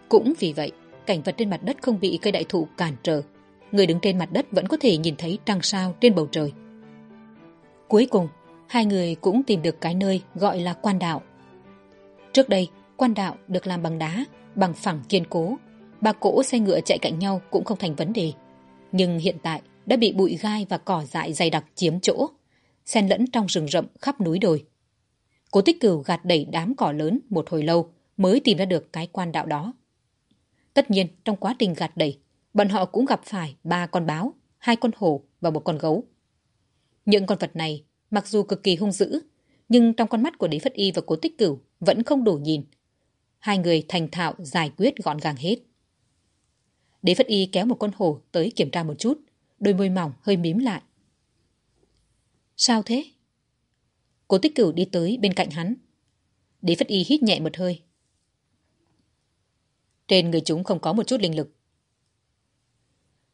Cũng vì vậy, cảnh vật trên mặt đất không bị cây đại thụ cản trở. Người đứng trên mặt đất vẫn có thể nhìn thấy trăng sao trên bầu trời. Cuối cùng, hai người cũng tìm được cái nơi gọi là quan đạo. Trước đây, quan đạo được làm bằng đá, bằng phẳng kiên cố. Ba cỗ xe ngựa chạy cạnh nhau cũng không thành vấn đề. Nhưng hiện tại đã bị bụi gai và cỏ dại dày đặc chiếm chỗ, xen lẫn trong rừng rậm khắp núi đồi. Cố tích cửu gạt đẩy đám cỏ lớn một hồi lâu mới tìm ra được cái quan đạo đó. Tất nhiên, trong quá trình gạt đẩy, bọn họ cũng gặp phải ba con báo, hai con hổ và một con gấu. Những con vật này, mặc dù cực kỳ hung dữ, nhưng trong con mắt của Đế Phất Y và Cố Tích Cửu vẫn không đủ nhìn. Hai người thành thạo giải quyết gọn gàng hết. Đế Phất Y kéo một con hổ tới kiểm tra một chút, đôi môi mỏng hơi mím lại. Sao thế? Cố Tích Cửu đi tới bên cạnh hắn. Đế Phất Y hít nhẹ một hơi, trên người chúng không có một chút linh lực.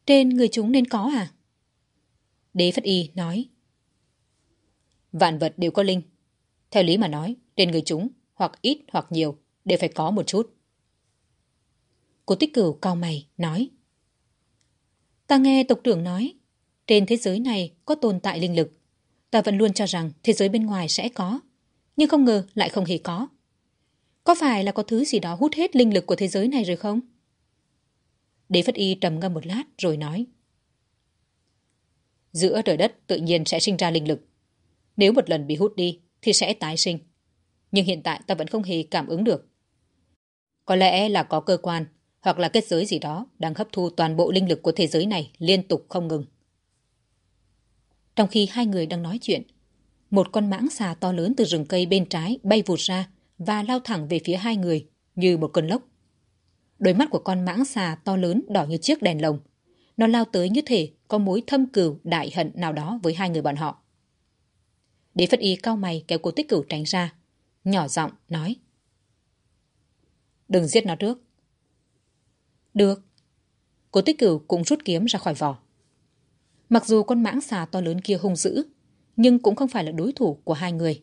Trên người chúng nên có à? Đế Phất Y nói. Vạn vật đều có linh. Theo lý mà nói, trên người chúng, hoặc ít hoặc nhiều, đều phải có một chút. Cố tích cửu cao mày, nói. Ta nghe tộc trưởng nói, trên thế giới này có tồn tại linh lực. Ta vẫn luôn cho rằng thế giới bên ngoài sẽ có, nhưng không ngờ lại không hề có. Có phải là có thứ gì đó hút hết linh lực của thế giới này rồi không? Đế Phất Y trầm ngâm một lát rồi nói. Giữa trời đất tự nhiên sẽ sinh ra linh lực. Nếu một lần bị hút đi thì sẽ tái sinh. Nhưng hiện tại ta vẫn không hề cảm ứng được. Có lẽ là có cơ quan hoặc là kết giới gì đó đang hấp thu toàn bộ linh lực của thế giới này liên tục không ngừng. Trong khi hai người đang nói chuyện, một con mãng xà to lớn từ rừng cây bên trái bay vụt ra và lao thẳng về phía hai người như một cơn lốc. Đôi mắt của con mãng xà to lớn đỏ như chiếc đèn lồng. Nó lao tới như thể có mối thâm cừu đại hận nào đó với hai người bọn họ. Đế Phất Y cao mày kéo cô tích cửu tránh ra. Nhỏ giọng nói. Đừng giết nó trước. Được. Cố tích cửu cũng rút kiếm ra khỏi vỏ. Mặc dù con mãng xà to lớn kia hung dữ, nhưng cũng không phải là đối thủ của hai người.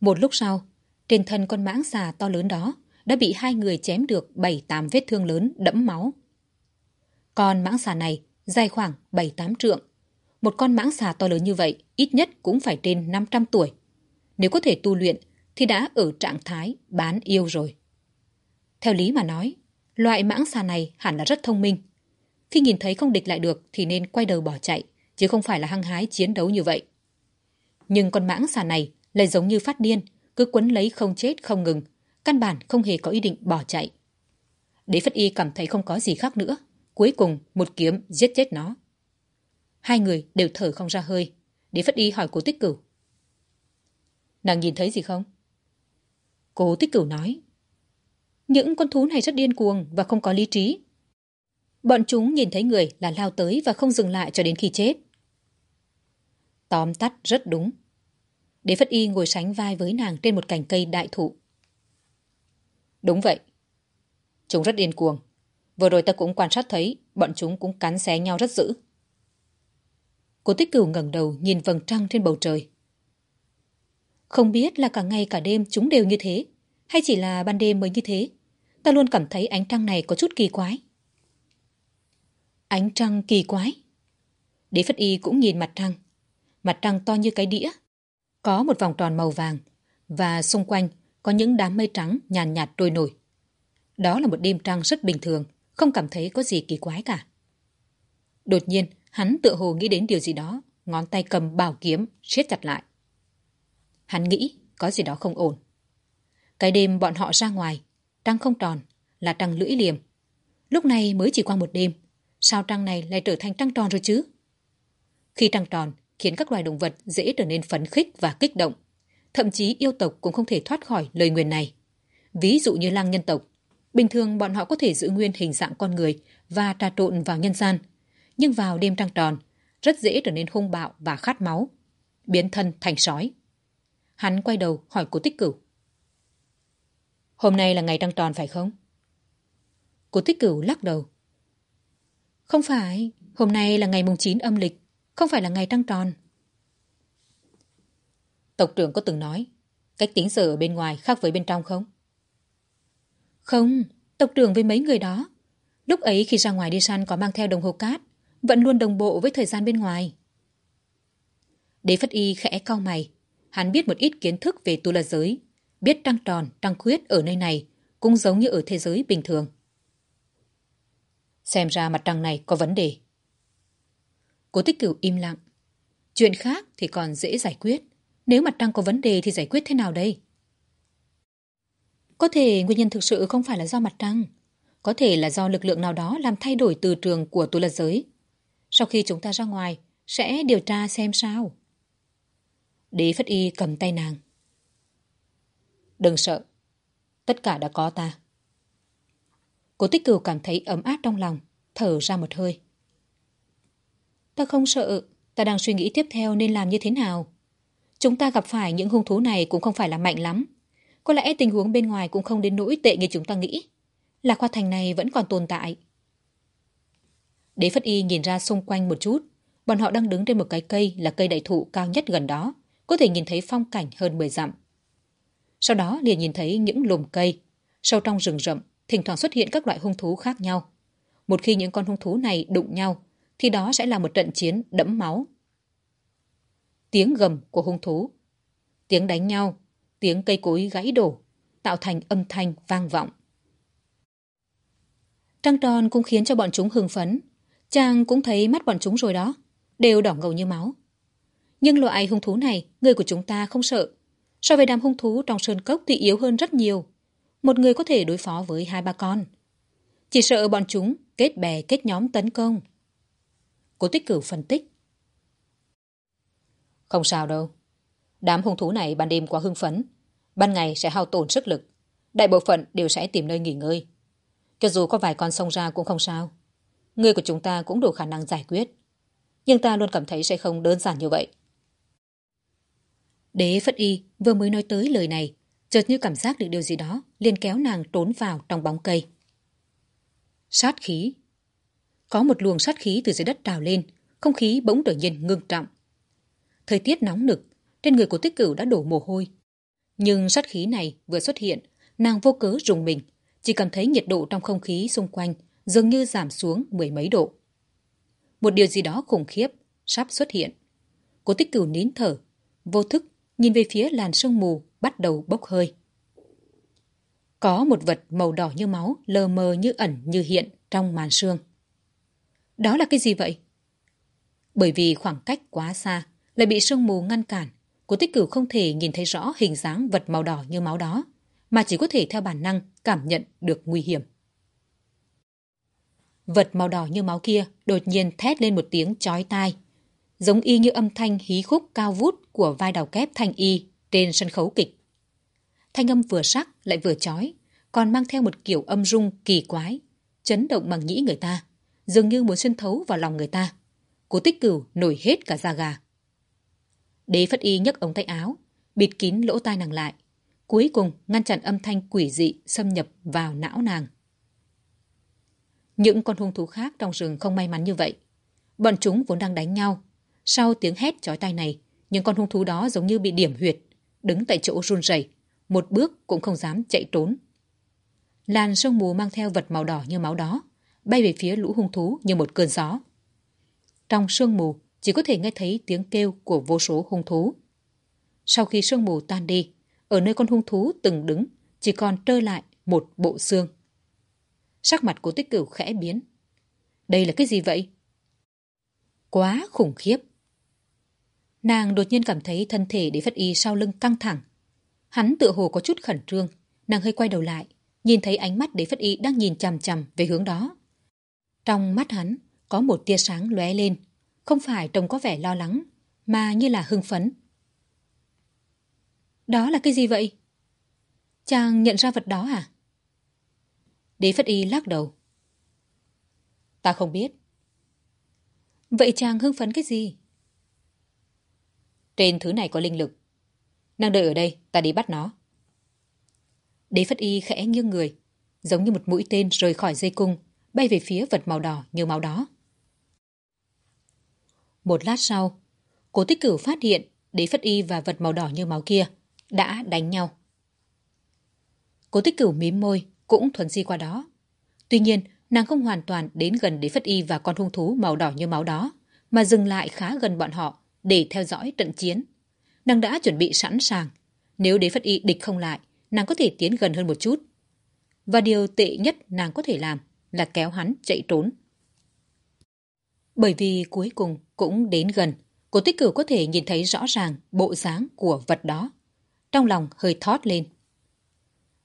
Một lúc sau, trên thân con mãng xà to lớn đó đã bị hai người chém được bảy tám vết thương lớn đẫm máu. Con mãng xà này dài khoảng bảy tám trượng. Một con mãng xà to lớn như vậy ít nhất cũng phải trên năm trăm tuổi. Nếu có thể tu luyện thì đã ở trạng thái bán yêu rồi. Theo lý mà nói, loại mãng xà này hẳn là rất thông minh. Khi nhìn thấy không địch lại được thì nên quay đầu bỏ chạy, chứ không phải là hăng hái chiến đấu như vậy. Nhưng con mãng xà này lại giống như phát điên, cứ quấn lấy không chết không ngừng, căn bản không hề có ý định bỏ chạy. Đế Phất Y cảm thấy không có gì khác nữa, cuối cùng một kiếm giết chết nó. Hai người đều thở không ra hơi, Đế Phất Y hỏi cố tích cửu. Nàng nhìn thấy gì không? Cố tích cửu nói. Những con thú này rất điên cuồng và không có lý trí. Bọn chúng nhìn thấy người là lao tới và không dừng lại cho đến khi chết. Tóm tắt rất đúng. Đế Phất Y ngồi sánh vai với nàng trên một cành cây đại thụ. Đúng vậy. Chúng rất điên cuồng. Vừa rồi ta cũng quan sát thấy bọn chúng cũng cắn xé nhau rất dữ. Cô tích cửu ngẩng đầu nhìn vầng trăng trên bầu trời. Không biết là cả ngày cả đêm chúng đều như thế, hay chỉ là ban đêm mới như thế. Ta luôn cảm thấy ánh trăng này có chút kỳ quái. Ánh trăng kỳ quái? Đế Phất Y cũng nhìn mặt trăng. Mặt trăng to như cái đĩa. Có một vòng tròn màu vàng và xung quanh có những đám mây trắng nhàn nhạt, trôi nổi. Đó là một đêm trăng rất bình thường, không cảm thấy có gì kỳ quái cả. Đột nhiên, hắn tựa hồ nghĩ đến điều gì đó, ngón tay cầm bảo kiếm, siết chặt lại. Hắn nghĩ có gì đó không ổn. Cái đêm bọn họ ra ngoài, trăng không tròn, là trăng lưỡi liềm. Lúc này mới chỉ qua một đêm, sao trăng này lại trở thành trăng tròn rồi chứ? Khi trăng tròn, khiến các loài động vật dễ trở nên phấn khích và kích động. Thậm chí yêu tộc cũng không thể thoát khỏi lời nguyền này. Ví dụ như lang nhân tộc, bình thường bọn họ có thể giữ nguyên hình dạng con người và trà trộn vào nhân gian. Nhưng vào đêm trăng tròn, rất dễ trở nên hung bạo và khát máu, biến thân thành sói. Hắn quay đầu hỏi cố tích cửu. Hôm nay là ngày trăng tròn phải không? Cố tích cửu lắc đầu. Không phải, hôm nay là ngày mùng 9 âm lịch, không phải là ngày trăng tròn. Tộc trưởng có từng nói, cách tính giờ ở bên ngoài khác với bên trong không? Không, tộc trưởng với mấy người đó. Lúc ấy khi ra ngoài đi săn có mang theo đồng hồ cát, vẫn luôn đồng bộ với thời gian bên ngoài. Đế Phất Y khẽ cau mày. Hắn biết một ít kiến thức về tu la giới, biết trăng tròn, trăng khuyết ở nơi này cũng giống như ở thế giới bình thường. Xem ra mặt trăng này có vấn đề. Cố tích cửu im lặng. Chuyện khác thì còn dễ giải quyết. Nếu mặt trăng có vấn đề thì giải quyết thế nào đây? Có thể nguyên nhân thực sự không phải là do mặt trăng. Có thể là do lực lượng nào đó làm thay đổi từ trường của tu la giới. Sau khi chúng ta ra ngoài, sẽ điều tra xem sao. Đế Phất Y cầm tay nàng. Đừng sợ. Tất cả đã có ta. Cố tích cửu cảm thấy ấm áp trong lòng, thở ra một hơi. Ta không sợ, ta đang suy nghĩ tiếp theo nên làm như thế nào. Chúng ta gặp phải những hung thú này cũng không phải là mạnh lắm. Có lẽ tình huống bên ngoài cũng không đến nỗi tệ như chúng ta nghĩ. Lạc Hoa Thành này vẫn còn tồn tại. Đế Phất Y nhìn ra xung quanh một chút. Bọn họ đang đứng trên một cái cây là cây đại thụ cao nhất gần đó. Có thể nhìn thấy phong cảnh hơn 10 dặm. Sau đó liền nhìn thấy những lùm cây. Sâu trong rừng rậm, thỉnh thoảng xuất hiện các loại hung thú khác nhau. Một khi những con hung thú này đụng nhau, thì đó sẽ là một trận chiến đẫm máu. Tiếng gầm của hung thú, tiếng đánh nhau, tiếng cây cối gãy đổ, tạo thành âm thanh vang vọng. Trăng tròn cũng khiến cho bọn chúng hưng phấn. Chàng cũng thấy mắt bọn chúng rồi đó, đều đỏ ngầu như máu. Nhưng loại hung thú này, người của chúng ta không sợ. So với đám hung thú trong sơn cốc thì yếu hơn rất nhiều. Một người có thể đối phó với hai ba con. Chỉ sợ bọn chúng kết bè, kết nhóm tấn công. Cố tích cửu phân tích. Không sao đâu. Đám hung thú này ban đêm quá hưng phấn. Ban ngày sẽ hao tổn sức lực. Đại bộ phận đều sẽ tìm nơi nghỉ ngơi. Cho dù có vài con sông ra cũng không sao. Người của chúng ta cũng đủ khả năng giải quyết. Nhưng ta luôn cảm thấy sẽ không đơn giản như vậy. Đế Phất Y vừa mới nói tới lời này, chợt như cảm giác được điều gì đó, liền kéo nàng trốn vào trong bóng cây. Sát khí. Có một luồng sát khí từ dưới đất trào lên, không khí bỗng trở nhiên ngưng trọng. Thời tiết nóng nực, trên người của tích cửu đã đổ mồ hôi. Nhưng sát khí này vừa xuất hiện, nàng vô cớ rùng mình, chỉ cảm thấy nhiệt độ trong không khí xung quanh dường như giảm xuống mười mấy độ. Một điều gì đó khủng khiếp sắp xuất hiện. Cố tích cửu nín thở, vô thức nhìn về phía làn sương mù bắt đầu bốc hơi. Có một vật màu đỏ như máu lờ mờ như ẩn như hiện trong màn sương. Đó là cái gì vậy? Bởi vì khoảng cách quá xa lại bị sương mù ngăn cản, cố tích cửu không thể nhìn thấy rõ hình dáng vật màu đỏ như máu đó, mà chỉ có thể theo bản năng cảm nhận được nguy hiểm. Vật màu đỏ như máu kia đột nhiên thét lên một tiếng chói tai, giống y như âm thanh hí khúc cao vút của vai đào kép thanh y trên sân khấu kịch. Thanh âm vừa sắc lại vừa chói, còn mang theo một kiểu âm rung kỳ quái, chấn động bằng nhĩ người ta, dường như muốn xuyên thấu vào lòng người ta. Cố tích cửu nổi hết cả da gà. Đế phất y nhấc ống tay áo, bịt kín lỗ tai nàng lại, cuối cùng ngăn chặn âm thanh quỷ dị xâm nhập vào não nàng. Những con hung thú khác trong rừng không may mắn như vậy. Bọn chúng vốn đang đánh nhau. Sau tiếng hét chói tai này, những con hung thú đó giống như bị điểm huyệt, đứng tại chỗ run rẩy, một bước cũng không dám chạy trốn. Làn sương mù mang theo vật màu đỏ như máu đó, bay về phía lũ hung thú như một cơn gió. Trong sương mù, chỉ có thể nghe thấy tiếng kêu của vô số hung thú. Sau khi sương mù tan đi, ở nơi con hung thú từng đứng, chỉ còn trơ lại một bộ xương. Sắc mặt của tích cửu khẽ biến. Đây là cái gì vậy? Quá khủng khiếp. Nàng đột nhiên cảm thấy thân thể để phất y sau lưng căng thẳng. Hắn tựa hồ có chút khẩn trương, nàng hơi quay đầu lại, nhìn thấy ánh mắt đế phất y đang nhìn chằm chằm về hướng đó. Trong mắt hắn có một tia sáng lóe lên, không phải trông có vẻ lo lắng, mà như là hưng phấn. Đó là cái gì vậy? Chàng nhận ra vật đó à? Đế Phất Y lắc đầu. Ta không biết. Vậy chàng hưng phấn cái gì? Trên thứ này có linh lực. Nàng đợi ở đây, ta đi bắt nó. Đế Phất Y khẽ nghiêng người, giống như một mũi tên rời khỏi dây cung, bay về phía vật màu đỏ như máu đó. Một lát sau, cố tích cửu phát hiện đế Phất Y và vật màu đỏ như máu kia đã đánh nhau. Cố tích cửu mím môi, cũng thuần di qua đó. Tuy nhiên, nàng không hoàn toàn đến gần đế Phất Y và con hung thú màu đỏ như máu đó, mà dừng lại khá gần bọn họ để theo dõi trận chiến. Nàng đã chuẩn bị sẵn sàng. Nếu đế Phất Y địch không lại, nàng có thể tiến gần hơn một chút. Và điều tệ nhất nàng có thể làm là kéo hắn chạy trốn. Bởi vì cuối cùng cũng đến gần, cổ tích cửu có thể nhìn thấy rõ ràng bộ dáng của vật đó. Trong lòng hơi thót lên.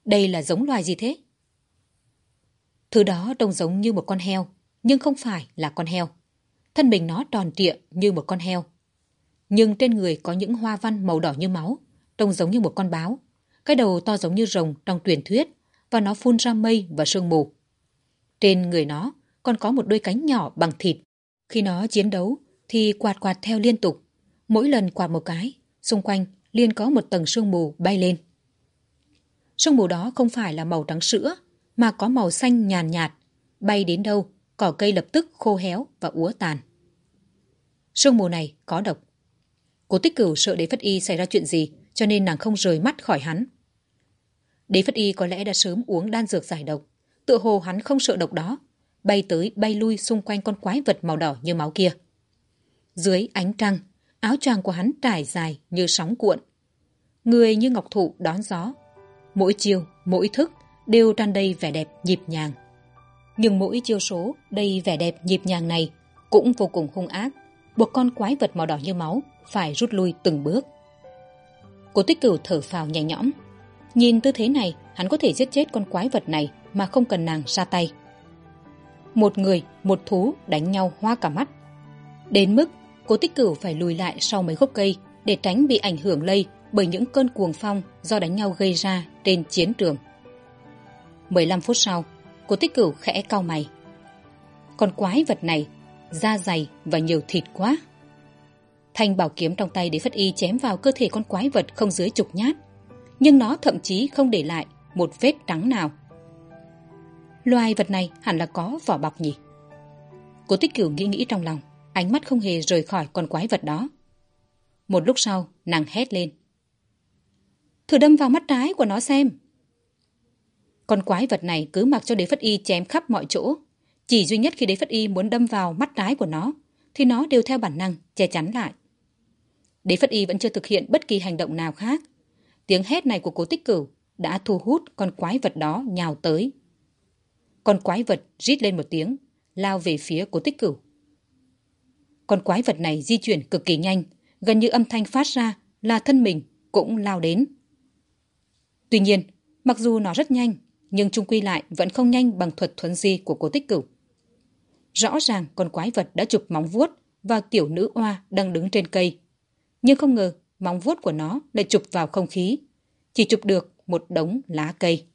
Đây là giống loài gì thế? Thứ đó trông giống như một con heo, nhưng không phải là con heo. Thân mình nó tròn trịa như một con heo. Nhưng trên người có những hoa văn màu đỏ như máu, trông giống như một con báo. Cái đầu to giống như rồng trong truyền thuyết và nó phun ra mây và sương mù. Trên người nó còn có một đôi cánh nhỏ bằng thịt. Khi nó chiến đấu thì quạt quạt theo liên tục. Mỗi lần quạt một cái, xung quanh liên có một tầng sương mù bay lên. Sương mù đó không phải là màu trắng sữa, mà có màu xanh nhàn nhạt, Bay đến đâu, cỏ cây lập tức khô héo và úa tàn. Sương mù này có độc. Cố tích cửu sợ đế phất y xảy ra chuyện gì, cho nên nàng không rời mắt khỏi hắn. Đế phất y có lẽ đã sớm uống đan dược giải độc. Tựa hồ hắn không sợ độc đó, bay tới bay lui xung quanh con quái vật màu đỏ như máu kia. Dưới ánh trăng, áo choàng của hắn trải dài như sóng cuộn. Người như ngọc thụ đón gió. Mỗi chiều, mỗi thức đều tràn đầy vẻ đẹp nhịp nhàng. Nhưng mỗi chiêu số đầy vẻ đẹp nhịp nhàng này cũng vô cùng hung ác, buộc con quái vật màu đỏ như máu phải rút lui từng bước. Cố tích cửu thở phào nhẹ nhõm. Nhìn tư thế này, hắn có thể giết chết con quái vật này mà không cần nàng ra tay. Một người, một thú đánh nhau hoa cả mắt. Đến mức cố tích cửu phải lùi lại sau mấy gốc cây để tránh bị ảnh hưởng lây bởi những cơn cuồng phong do đánh nhau gây ra trên chiến trường. 15 phút sau, cố tích cửu khẽ cau mày. Con quái vật này, da dày và nhiều thịt quá. Thanh bảo kiếm trong tay để phất y chém vào cơ thể con quái vật không dưới chục nhát. Nhưng nó thậm chí không để lại một vết trắng nào. Loài vật này hẳn là có vỏ bọc nhỉ? Cố tích cửu nghĩ nghĩ trong lòng, ánh mắt không hề rời khỏi con quái vật đó. Một lúc sau, nàng hét lên. Thử đâm vào mắt trái của nó xem. Con quái vật này cứ mặc cho đế phất y chém khắp mọi chỗ. Chỉ duy nhất khi đế phất y muốn đâm vào mắt trái của nó, thì nó đều theo bản năng che chắn lại. Đế phất y vẫn chưa thực hiện bất kỳ hành động nào khác. Tiếng hét này của cố tích cửu đã thu hút con quái vật đó nhào tới. Con quái vật rít lên một tiếng, lao về phía cố tích cửu. Con quái vật này di chuyển cực kỳ nhanh, gần như âm thanh phát ra là thân mình cũng lao đến. Tuy nhiên, mặc dù nó rất nhanh, nhưng trung quy lại vẫn không nhanh bằng thuật thuấn di của cố tích cửu. Rõ ràng con quái vật đã chụp móng vuốt vào tiểu nữ oa đang đứng trên cây. Nhưng không ngờ móng vuốt của nó lại chụp vào không khí, chỉ chụp được một đống lá cây.